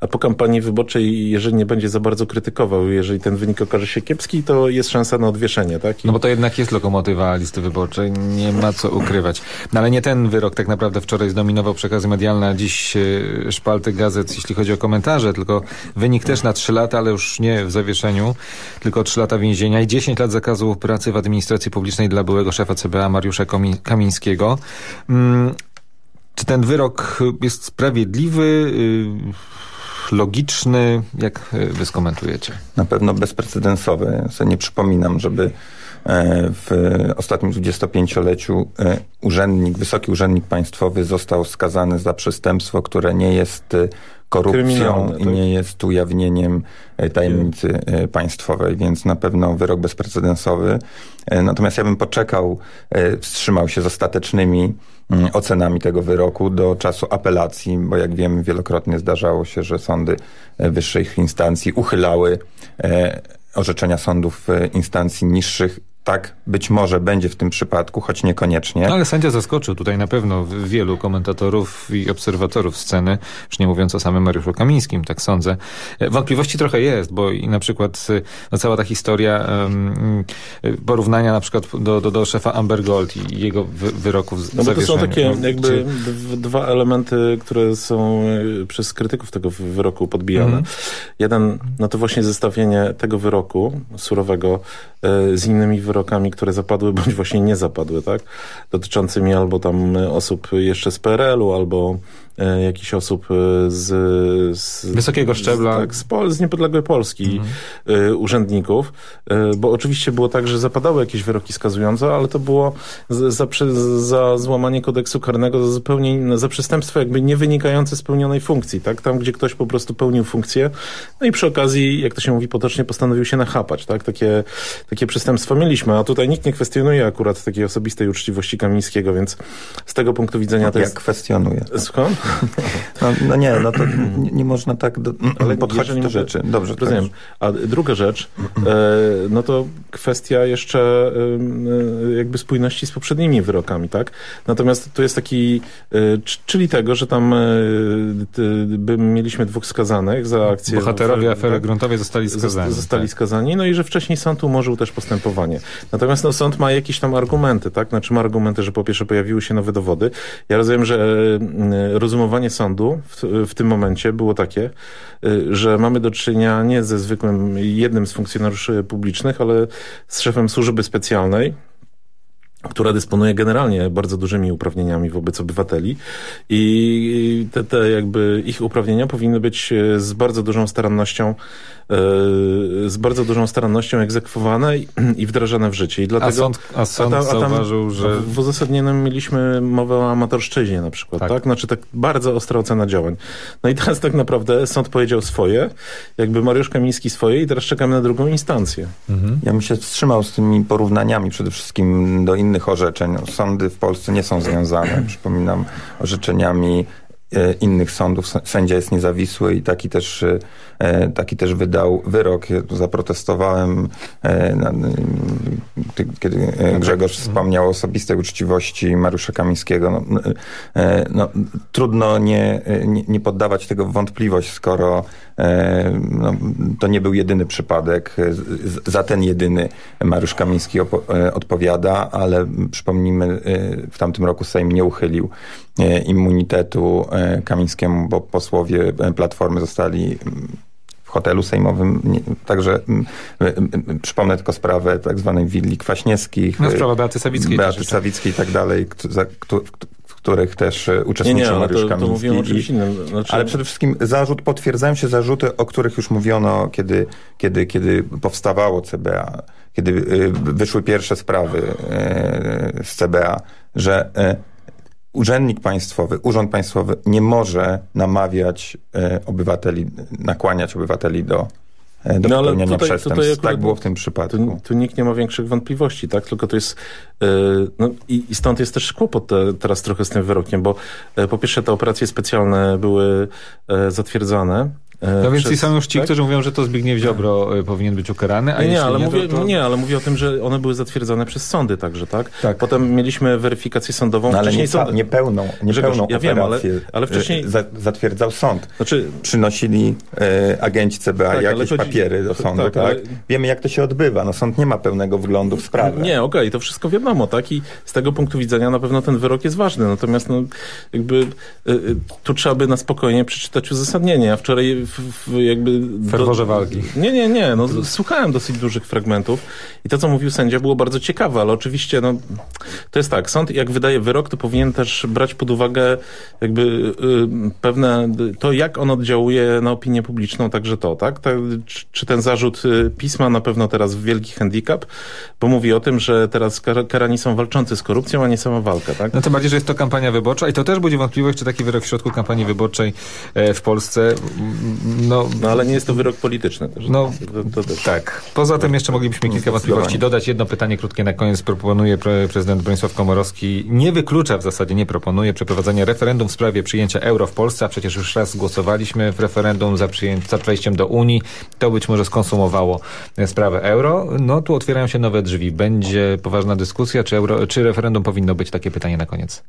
a po kampanii wyborczej, jeżeli nie będzie za bardzo krytykował, jeżeli ten wynik okaże się kiepski, to jest szansa na odwieszenie, tak? I No bo to jednak jest lokomotywa listy wyborczej, nie ma co ukrywać. No ale nie ten wyrok tak naprawdę wczoraj zdominował przekazy medialne, a dziś e, szpalty gazet, jeśli chodzi o komentarze, tylko wynik też na 3 lata, ale już nie w zawieszeniu, tylko 3 lata więzienia i 10 lat zakazu pracy w administracji publicznej dla byłego szefa CBA Mariusza Kamińskiego. Mm, czy ten wyrok jest sprawiedliwy, y, logiczny? Jak y, wy skomentujecie? Na pewno bezprecedensowy. Sobie nie przypominam, żeby e, w ostatnim 25-leciu e, urzędnik, wysoki urzędnik państwowy został skazany za przestępstwo, które nie jest e, korupcją i tak? nie jest ujawnieniem e, tajemnicy e, państwowej, więc na pewno wyrok bezprecedensowy. E, Natomiast ja bym poczekał, wstrzymał się z ostatecznymi mm, ocenami tego wyroku do czasu apelacji, bo jak wiemy wielokrotnie zdarzało się, że sądy wyższych instancji uchylały orzeczenia sądów instancji niższych. Tak być może będzie w tym przypadku, choć niekoniecznie. No ale sędzia zaskoczył tutaj na pewno wielu komentatorów i obserwatorów sceny, już nie mówiąc o samym Mariuszu Kamińskim, tak sądzę. E, Wątpliwości trochę jest, bo i na przykład e, no, cała ta historia e, porównania na przykład do, do, do szefa Amber Gold i jego wy, wyroków z No bo to są takie No, jakby czy- dwa elementy, które są przez krytyków tego wy- wyroku podbijane. Mhm. Jeden, no to właśnie zestawienie tego wyroku surowego z innymi wyrokami, które zapadły bądź właśnie nie zapadły, tak? Dotyczącymi albo tam osób jeszcze z PRL-u, albo jakichś osób e, z, z Wysokiego szczebla. Z, tak, z, Pol- z niepodległej Polski e, urzędników, e, bo oczywiście było tak, że zapadały jakieś wyroki skazujące, ale to było za, za złamanie kodeksu karnego za zupełnie za przestępstwo jakby nie wynikające z pełnionej funkcji, tak? Tam, gdzie ktoś po prostu pełnił funkcję, no i przy okazji, jak to się mówi potocznie, postanowił się nachapać, tak? Takie, takie przestępstwa mieliśmy, a tutaj nikt nie kwestionuje akurat takiej osobistej uczciwości Kamińskiego, więc z tego punktu widzenia to Jak jest... kwestionuje. Słucham? No, no nie, no to nie, nie można tak do, Ale podchodzić do mogę- rzeczy. Dobrze, rozumiem. A druga rzecz, e, no to kwestia jeszcze e, jakby spójności z poprzednimi wyrokami, tak? Natomiast tu jest taki, e, czyli tego, że tam e, by mieliśmy dwóch skazanych za akcję. Bohaterowie afery tak? gruntowej zostali Zosta- skazani. Zostali tak. skazani, no i że wcześniej sąd umorzył też postępowanie. Natomiast no, sąd ma jakieś tam argumenty, tak? Znaczy ma argumenty, że po pierwsze pojawiły się nowe dowody. Ja rozumiem, że e, rozumowanie sądu w, w tym momencie było takie, e, że mamy do czynienia nie ze zwykłym jednym z funkcjonariuszy publicznych, ale z szefem służby specjalnej, która dysponuje generalnie bardzo dużymi uprawnieniami wobec obywateli i te, te jakby ich uprawnienia powinny być e, z bardzo dużą starannością e, z bardzo dużą starannością egzekwowane i, wdrażane w życie. I dlatego, sąd- a sąd zauważył, że- W uzasadnieniu mieliśmy mowę o amatorszczyźnie na przykład, tak. Znaczy tak bardzo ostra ocena działań. No i teraz tak naprawdę sąd powiedział swoje, jakby Mariusz Kamiński swoje i teraz czekamy na drugą instancję. Ja bym się wstrzymał z tymi porównaniami przede wszystkim do innych orzeczeń. Sądy w Polsce nie są związane. Przypominam orzeczeniami e, innych sądów. Sędzia jest niezawisły i taki też, e, taki też wydał wyrok. Ja tu zaprotestowałem, e, kiedy Grzegorz wspomniał o osobistej uczciwości Mariusza Kamińskiego. No, no, trudno nie, nie, poddawać tego w wątpliwość, skoro no, to nie był jedyny przypadek. Z- Za ten jedyny Mariusz Kamiński e, odpowiada, ale przypomnijmy, e, w tamtym roku Sejm nie uchylił e, immunitetu e, Kamińskiemu, bo posłowie e, Platformy zostali mm, w hotelu sejmowym. Także mm, przypomnę tylko sprawę tak zwanej willi Kwaśniewskich. No, sprawa Beaty Sawickiej Beaty. Sawickiej i tak dalej, których też Nie, uczestniczył nie, ale Mariusz to, to Kamiński. mówiłem o czymś innym. Znaczy, ale przede wszystkim zarzut, potwierdzają się zarzuty, o których już mówiono, kiedy, kiedy, kiedy powstawało CBA, kiedy y, wyszły pierwsze sprawy y, z CBA, że urzędnik państwowy, urząd państwowy nie może namawiać obywateli, nakłaniać obywateli do, do No, ale popełniania tutaj- przestępstw. tutaj akurat- tak było w tym przypadku. Tu, tu nikt nie ma większych wątpliwości, tak? Tylko to jest. e, no i, I stąd jest też kłopot te, teraz trochę z tym wyrokiem, bo e, po pierwsze te operacje specjalne były e, zatwierdzone. E, No więc przez- są już ci, tak? którzy mówią, że to Zbigniew Ziobro y, powinien być ukarany, a Nie, nie, jeśli ale nie, mówię, to, to... nie, ale mówię o tym, że one były zatwierdzone przez sądy także, tak? Potem mieliśmy weryfikację sądową. No, ale wcześniej nie, sąd- niepełną, niepełną Grzegorz, ja wiem, ale, operację ale wcześniej... za, zatwierdzał sąd. Znaczy, Przynosili e, agenci CBA Tak, jakieś chodzi- papiery do sądu, tak, tak? ale- Wiemy, jak to się odbywa. No, sąd nie ma pełnego wglądu w sprawę. Nie, okej, to wszystko wiadomo, tak? I z tego punktu widzenia na pewno ten wyrok jest ważny. Natomiast no, jakby y, y, tu trzeba by na spokojnie przeczytać uzasadnienie. Ja wczoraj w, w, jakby... W ferworze walki. Nie, nie, nie. No, słuchałem dosyć dużych fragmentów i to, co mówił sędzia, było bardzo ciekawe, ale oczywiście no, to jest tak, sąd jak wydaje wyrok, to powinien też brać pod uwagę jakby y, pewne, to jak on oddziałuje na opinię publiczną, także to, tak? Ta, czy, czy ten zarzut y, pisma na pewno teraz wielki handicap, bo mówi o tym, że teraz kar karani są walczący z korupcją, a nie sama walka, tak? No tym bardziej, że jest to kampania wyborcza i to też budzi wątpliwość, czy taki wyrok w środku kampanii wyborczej e, w Polsce, no... No ale nie jest to wyrok polityczny też. No, to, to też. tak. Poza tym jeszcze moglibyśmy kilka wątpliwości dodać. Jedno pytanie krótkie na koniec proponuje pre prezydent Bronisław Komorowski. Nie wyklucza w zasadzie, nie proponuje przeprowadzenia referendum w sprawie przyjęcia euro w Polsce, a przecież już raz głosowaliśmy w referendum za, za wejściem do Unii. To być może skonsumowało sprawę euro. No tu otwierają się nowe drzwi. Będzie poważna dyskusja, czy, euro, czy referendum powinno być takie pytanie na koniec.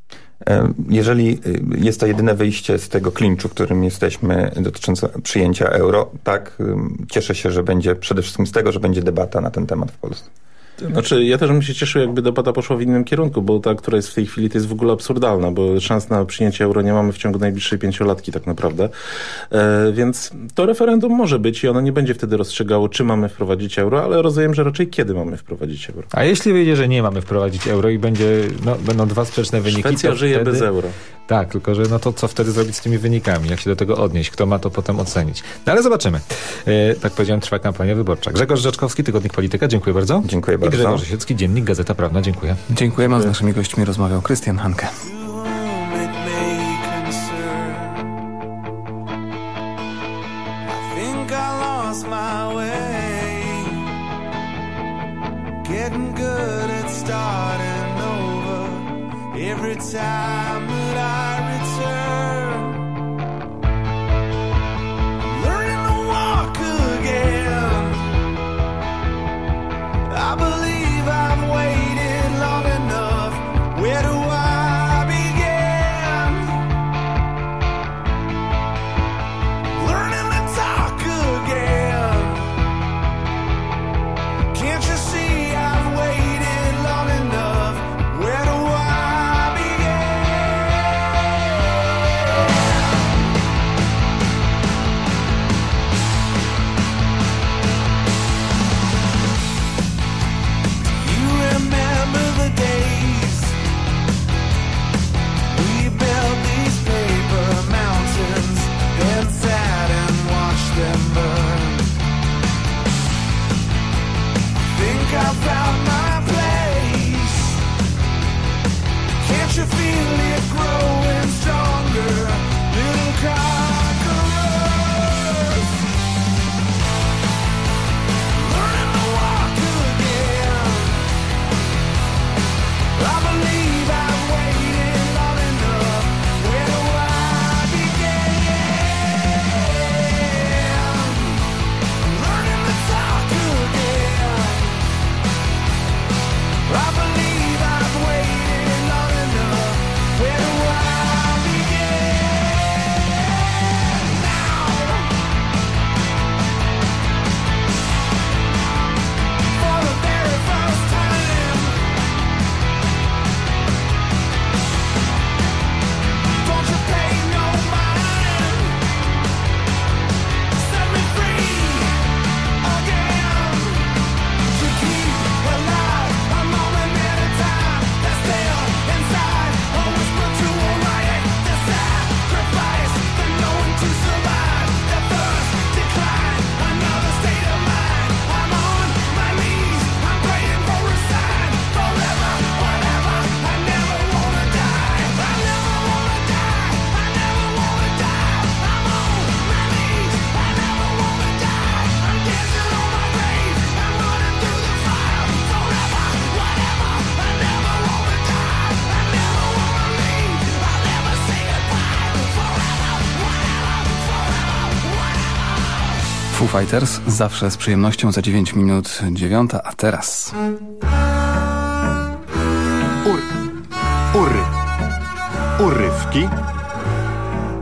Jeżeli y, jest to jedyne wyjście z tego klinczu, w którym jesteśmy dotyczące przyjęcia euro, tak, cieszę się, że będzie przede wszystkim z tego, że będzie debata na ten temat w Polsce. Znaczy, ja też bym się cieszył, jakby debata poszła w innym kierunku, bo ta, która jest w tej chwili, to jest w ogóle absurdalna, bo szans na przyjęcie euro nie mamy w ciągu najbliższej pięciolatki tak naprawdę. E, więc to referendum może być i ono nie będzie wtedy rozstrzygało, czy mamy wprowadzić euro, ale rozumiem, że raczej kiedy mamy wprowadzić euro. A jeśli wyjdzie, że nie mamy wprowadzić euro i będzie, no, będą dwa sprzeczne wyniki, Szwecja to żyje wtedy... bez euro. Tak, tylko że no to co wtedy zrobić z tymi wynikami? Jak się do tego odnieść? Kto ma to potem ocenić? No ale zobaczymy. E, tak powiedziałem, trwa kampania wyborcza. Grzegorz Rzeczkowski, Tygodnik Polityka, dziękuję bardzo. Dziękuję Bardzo. Grzegorz Osiecki, Dziennik Gazeta Prawna, dziękuję. Dziękujemy. a Z naszymi gośćmi rozmawiał Krystian Hanke. think Fighters, zawsze z przyjemnością za 9 minut 9, a teraz... Ur. Ury. Urywki.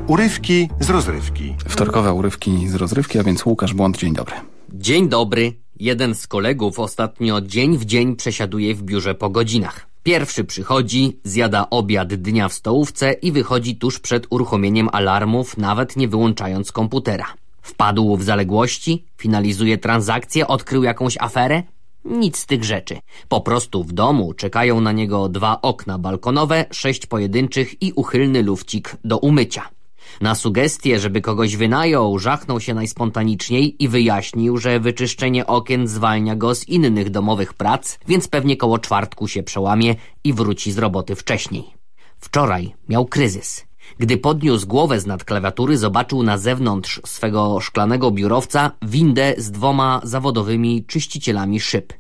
Urywki z rozrywki. Wtorkowe urywki z rozrywki, a więc Łukasz Błąd, dzień dobry. Dzień dobry. Jeden z kolegów ostatnio dzień w dzień przesiaduje w biurze po godzinach. Pierwszy przychodzi, zjada obiad dnia w stołówce i wychodzi tuż przed uruchomieniem alarmów, nawet nie wyłączając komputera. Wpadł w zaległości, finalizuje transakcję, odkrył jakąś aferę? Nic z tych rzeczy. Po prostu w domu czekają na niego dwa okna balkonowe, sześć pojedynczych i uchylny lufcik do umycia. Na sugestie, żeby kogoś wynajął, żachnął się najspontaniczniej i wyjaśnił, że wyczyszczenie okien zwalnia go z innych domowych prac, więc pewnie koło czwartku się przełamie i wróci z roboty wcześniej. Wczoraj miał kryzys. Gdy podniósł głowę z nad klawiatury, zobaczył na zewnątrz swego szklanego biurowca windę z dwoma zawodowymi czyścicielami szyb.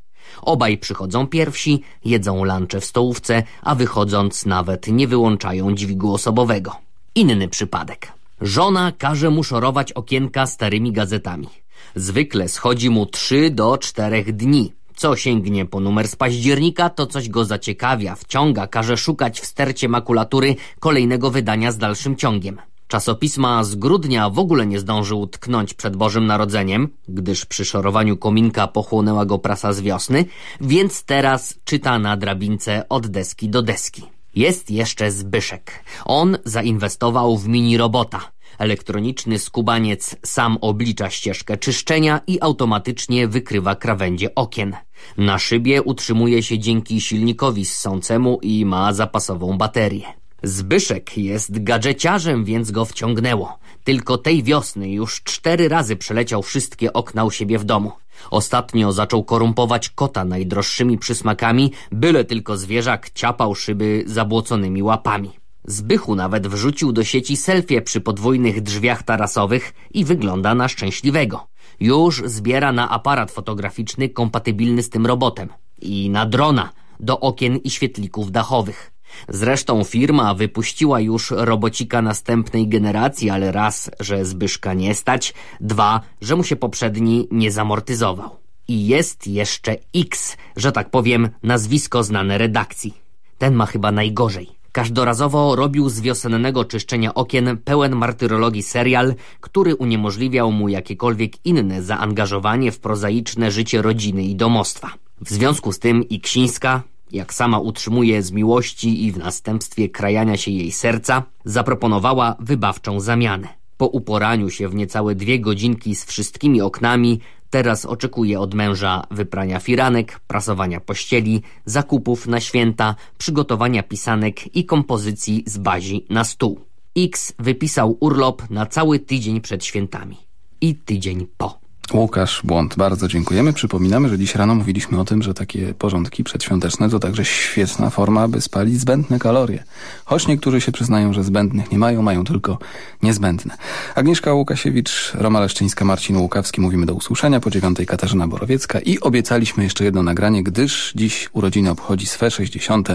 Obaj przychodzą pierwsi, jedzą lunche w stołówce, a wychodząc nawet nie wyłączają dźwigu osobowego. Inny przypadek. Żona każe mu szorować okienka starymi gazetami. Zwykle schodzi mu trzy do czterech dni. Co sięgnie po numer z października, to coś go zaciekawia, wciąga, każe szukać w stercie makulatury kolejnego wydania z dalszym ciągiem. Czasopisma z grudnia w ogóle nie zdążył tknąć przed Bożym Narodzeniem, gdyż przy szorowaniu kominka pochłonęła go prasa z wiosny, więc teraz czyta na drabince od deski do deski. Jest jeszcze Zbyszek. On zainwestował w mini robota. Elektroniczny skubaniec sam oblicza ścieżkę czyszczenia i automatycznie wykrywa krawędzie okien. Na szybie utrzymuje się dzięki silnikowi ssącemu i ma zapasową baterię. Zbyszek jest gadżeciarzem, więc go wciągnęło. Tylko tej wiosny już cztery razy przeleciał wszystkie okna u siebie w domu. Ostatnio zaczął korumpować kota najdroższymi przysmakami, byle tylko zwierzak ciapał szyby zabłoconymi łapami. Zbychu nawet wrzucił do sieci selfie przy podwójnych drzwiach tarasowych i wygląda na szczęśliwego. Już zbiera na aparat fotograficzny kompatybilny z tym robotem. I na drona do okien i świetlików dachowych. Zresztą firma wypuściła już robocika następnej generacji, ale raz, że Zbyszka nie stać, dwa, że mu się poprzedni nie zamortyzował. I jest jeszcze X, że tak powiem, nazwisko znane redakcji. Ten ma chyba najgorzej. Każdorazowo robił z wiosennego czyszczenia okien pełen martyrologii serial, który uniemożliwiał mu jakiekolwiek inne zaangażowanie w prozaiczne życie rodziny i domostwa. W związku z tym Iksińska, jak sama utrzymuje z miłości i w następstwie krajania się jej serca, zaproponowała wybawczą zamianę. Po uporaniu się w niecałe dwie godzinki z wszystkimi oknami, teraz oczekuje od męża wyprania firanek, prasowania pościeli, zakupów na święta, przygotowania pisanek i kompozycji z bazi na stół. X wypisał urlop na cały tydzień przed świętami i tydzień po. Łukasz Błąd, bardzo dziękujemy. Przypominamy, że dziś rano mówiliśmy o tym, że takie porządki przedświąteczne to także świetna forma, aby spalić zbędne kalorie. Choć niektórzy się przyznają, że zbędnych nie mają, mają tylko niezbędne. Agnieszka Łukasiewicz, Roma Leszczyńska, Marcin Łukawski. Mówimy do usłyszenia. Po dziewiątej Katarzyna Borowiecka i obiecaliśmy jeszcze jedno nagranie, gdyż dziś urodziny obchodzi swe 60.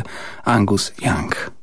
Angus Young.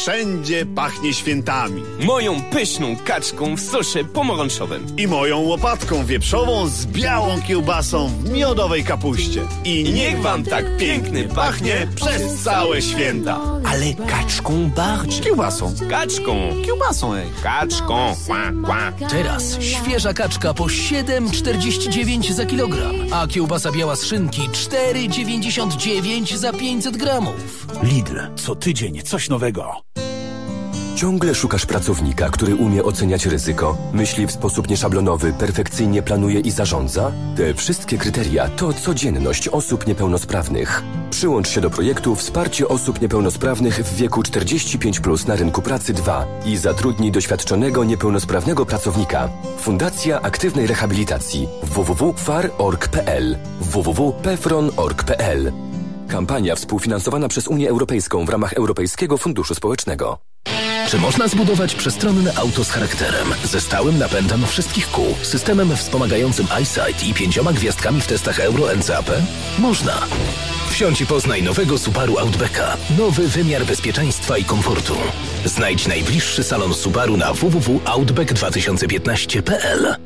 Wszędzie pachnie świętami. Moją pyszną kaczką w sosie pomarańczowym. I moją łopatką wieprzową z białą kiełbasą w miodowej kapuście. I niech wam tak pięknie pachnie przez całe święta. Ale kaczką bardziej. Kiełbasą. Kaczką. Kiełbasą, ej. Kaczką. Kła, kła. Teraz świeża kaczka po 7,49 za kilogram, a kiełbasa biała z szynki 4,99 za 500 gramów. Lidl, co tydzień coś nowego. Ciągle szukasz pracownika, który umie oceniać ryzyko, myśli w sposób nieszablonowy, perfekcyjnie planuje i zarządza? Te wszystkie kryteria to codzienność osób niepełnosprawnych. Przyłącz się do projektu Wsparcie osób niepełnosprawnych w wieku 45 plus na rynku pracy 2 i zatrudnij doświadczonego niepełnosprawnego pracownika. Fundacja Aktywnej Rehabilitacji www.far.org.pl www.pefron.org.pl Kampania współfinansowana przez Unię Europejską w ramach Europejskiego Funduszu Społecznego. Czy można zbudować przestronne auto z charakterem, ze stałym napędem wszystkich kół, systemem wspomagającym EyeSight i pięcioma gwiazdkami w testach Euro NCAP? Można. Wsiądź i poznaj nowego Subaru Outbacka. Nowy wymiar bezpieczeństwa i komfortu. Znajdź najbliższy salon Subaru na www.outback2015.pl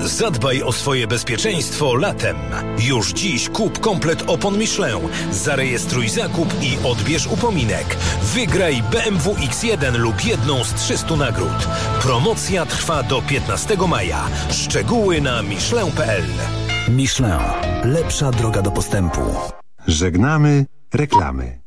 Zadbaj o swoje bezpieczeństwo latem. Już dziś kup komplet opon Michelin. Zarejestruj zakup i odbierz upominek. Wygraj BMW X1 lub jedną z 300 nagród. Promocja trwa do 15 maja. Szczegóły na michelin.pl. Michelin. Lepsza droga do postępu. Żegnamy reklamy.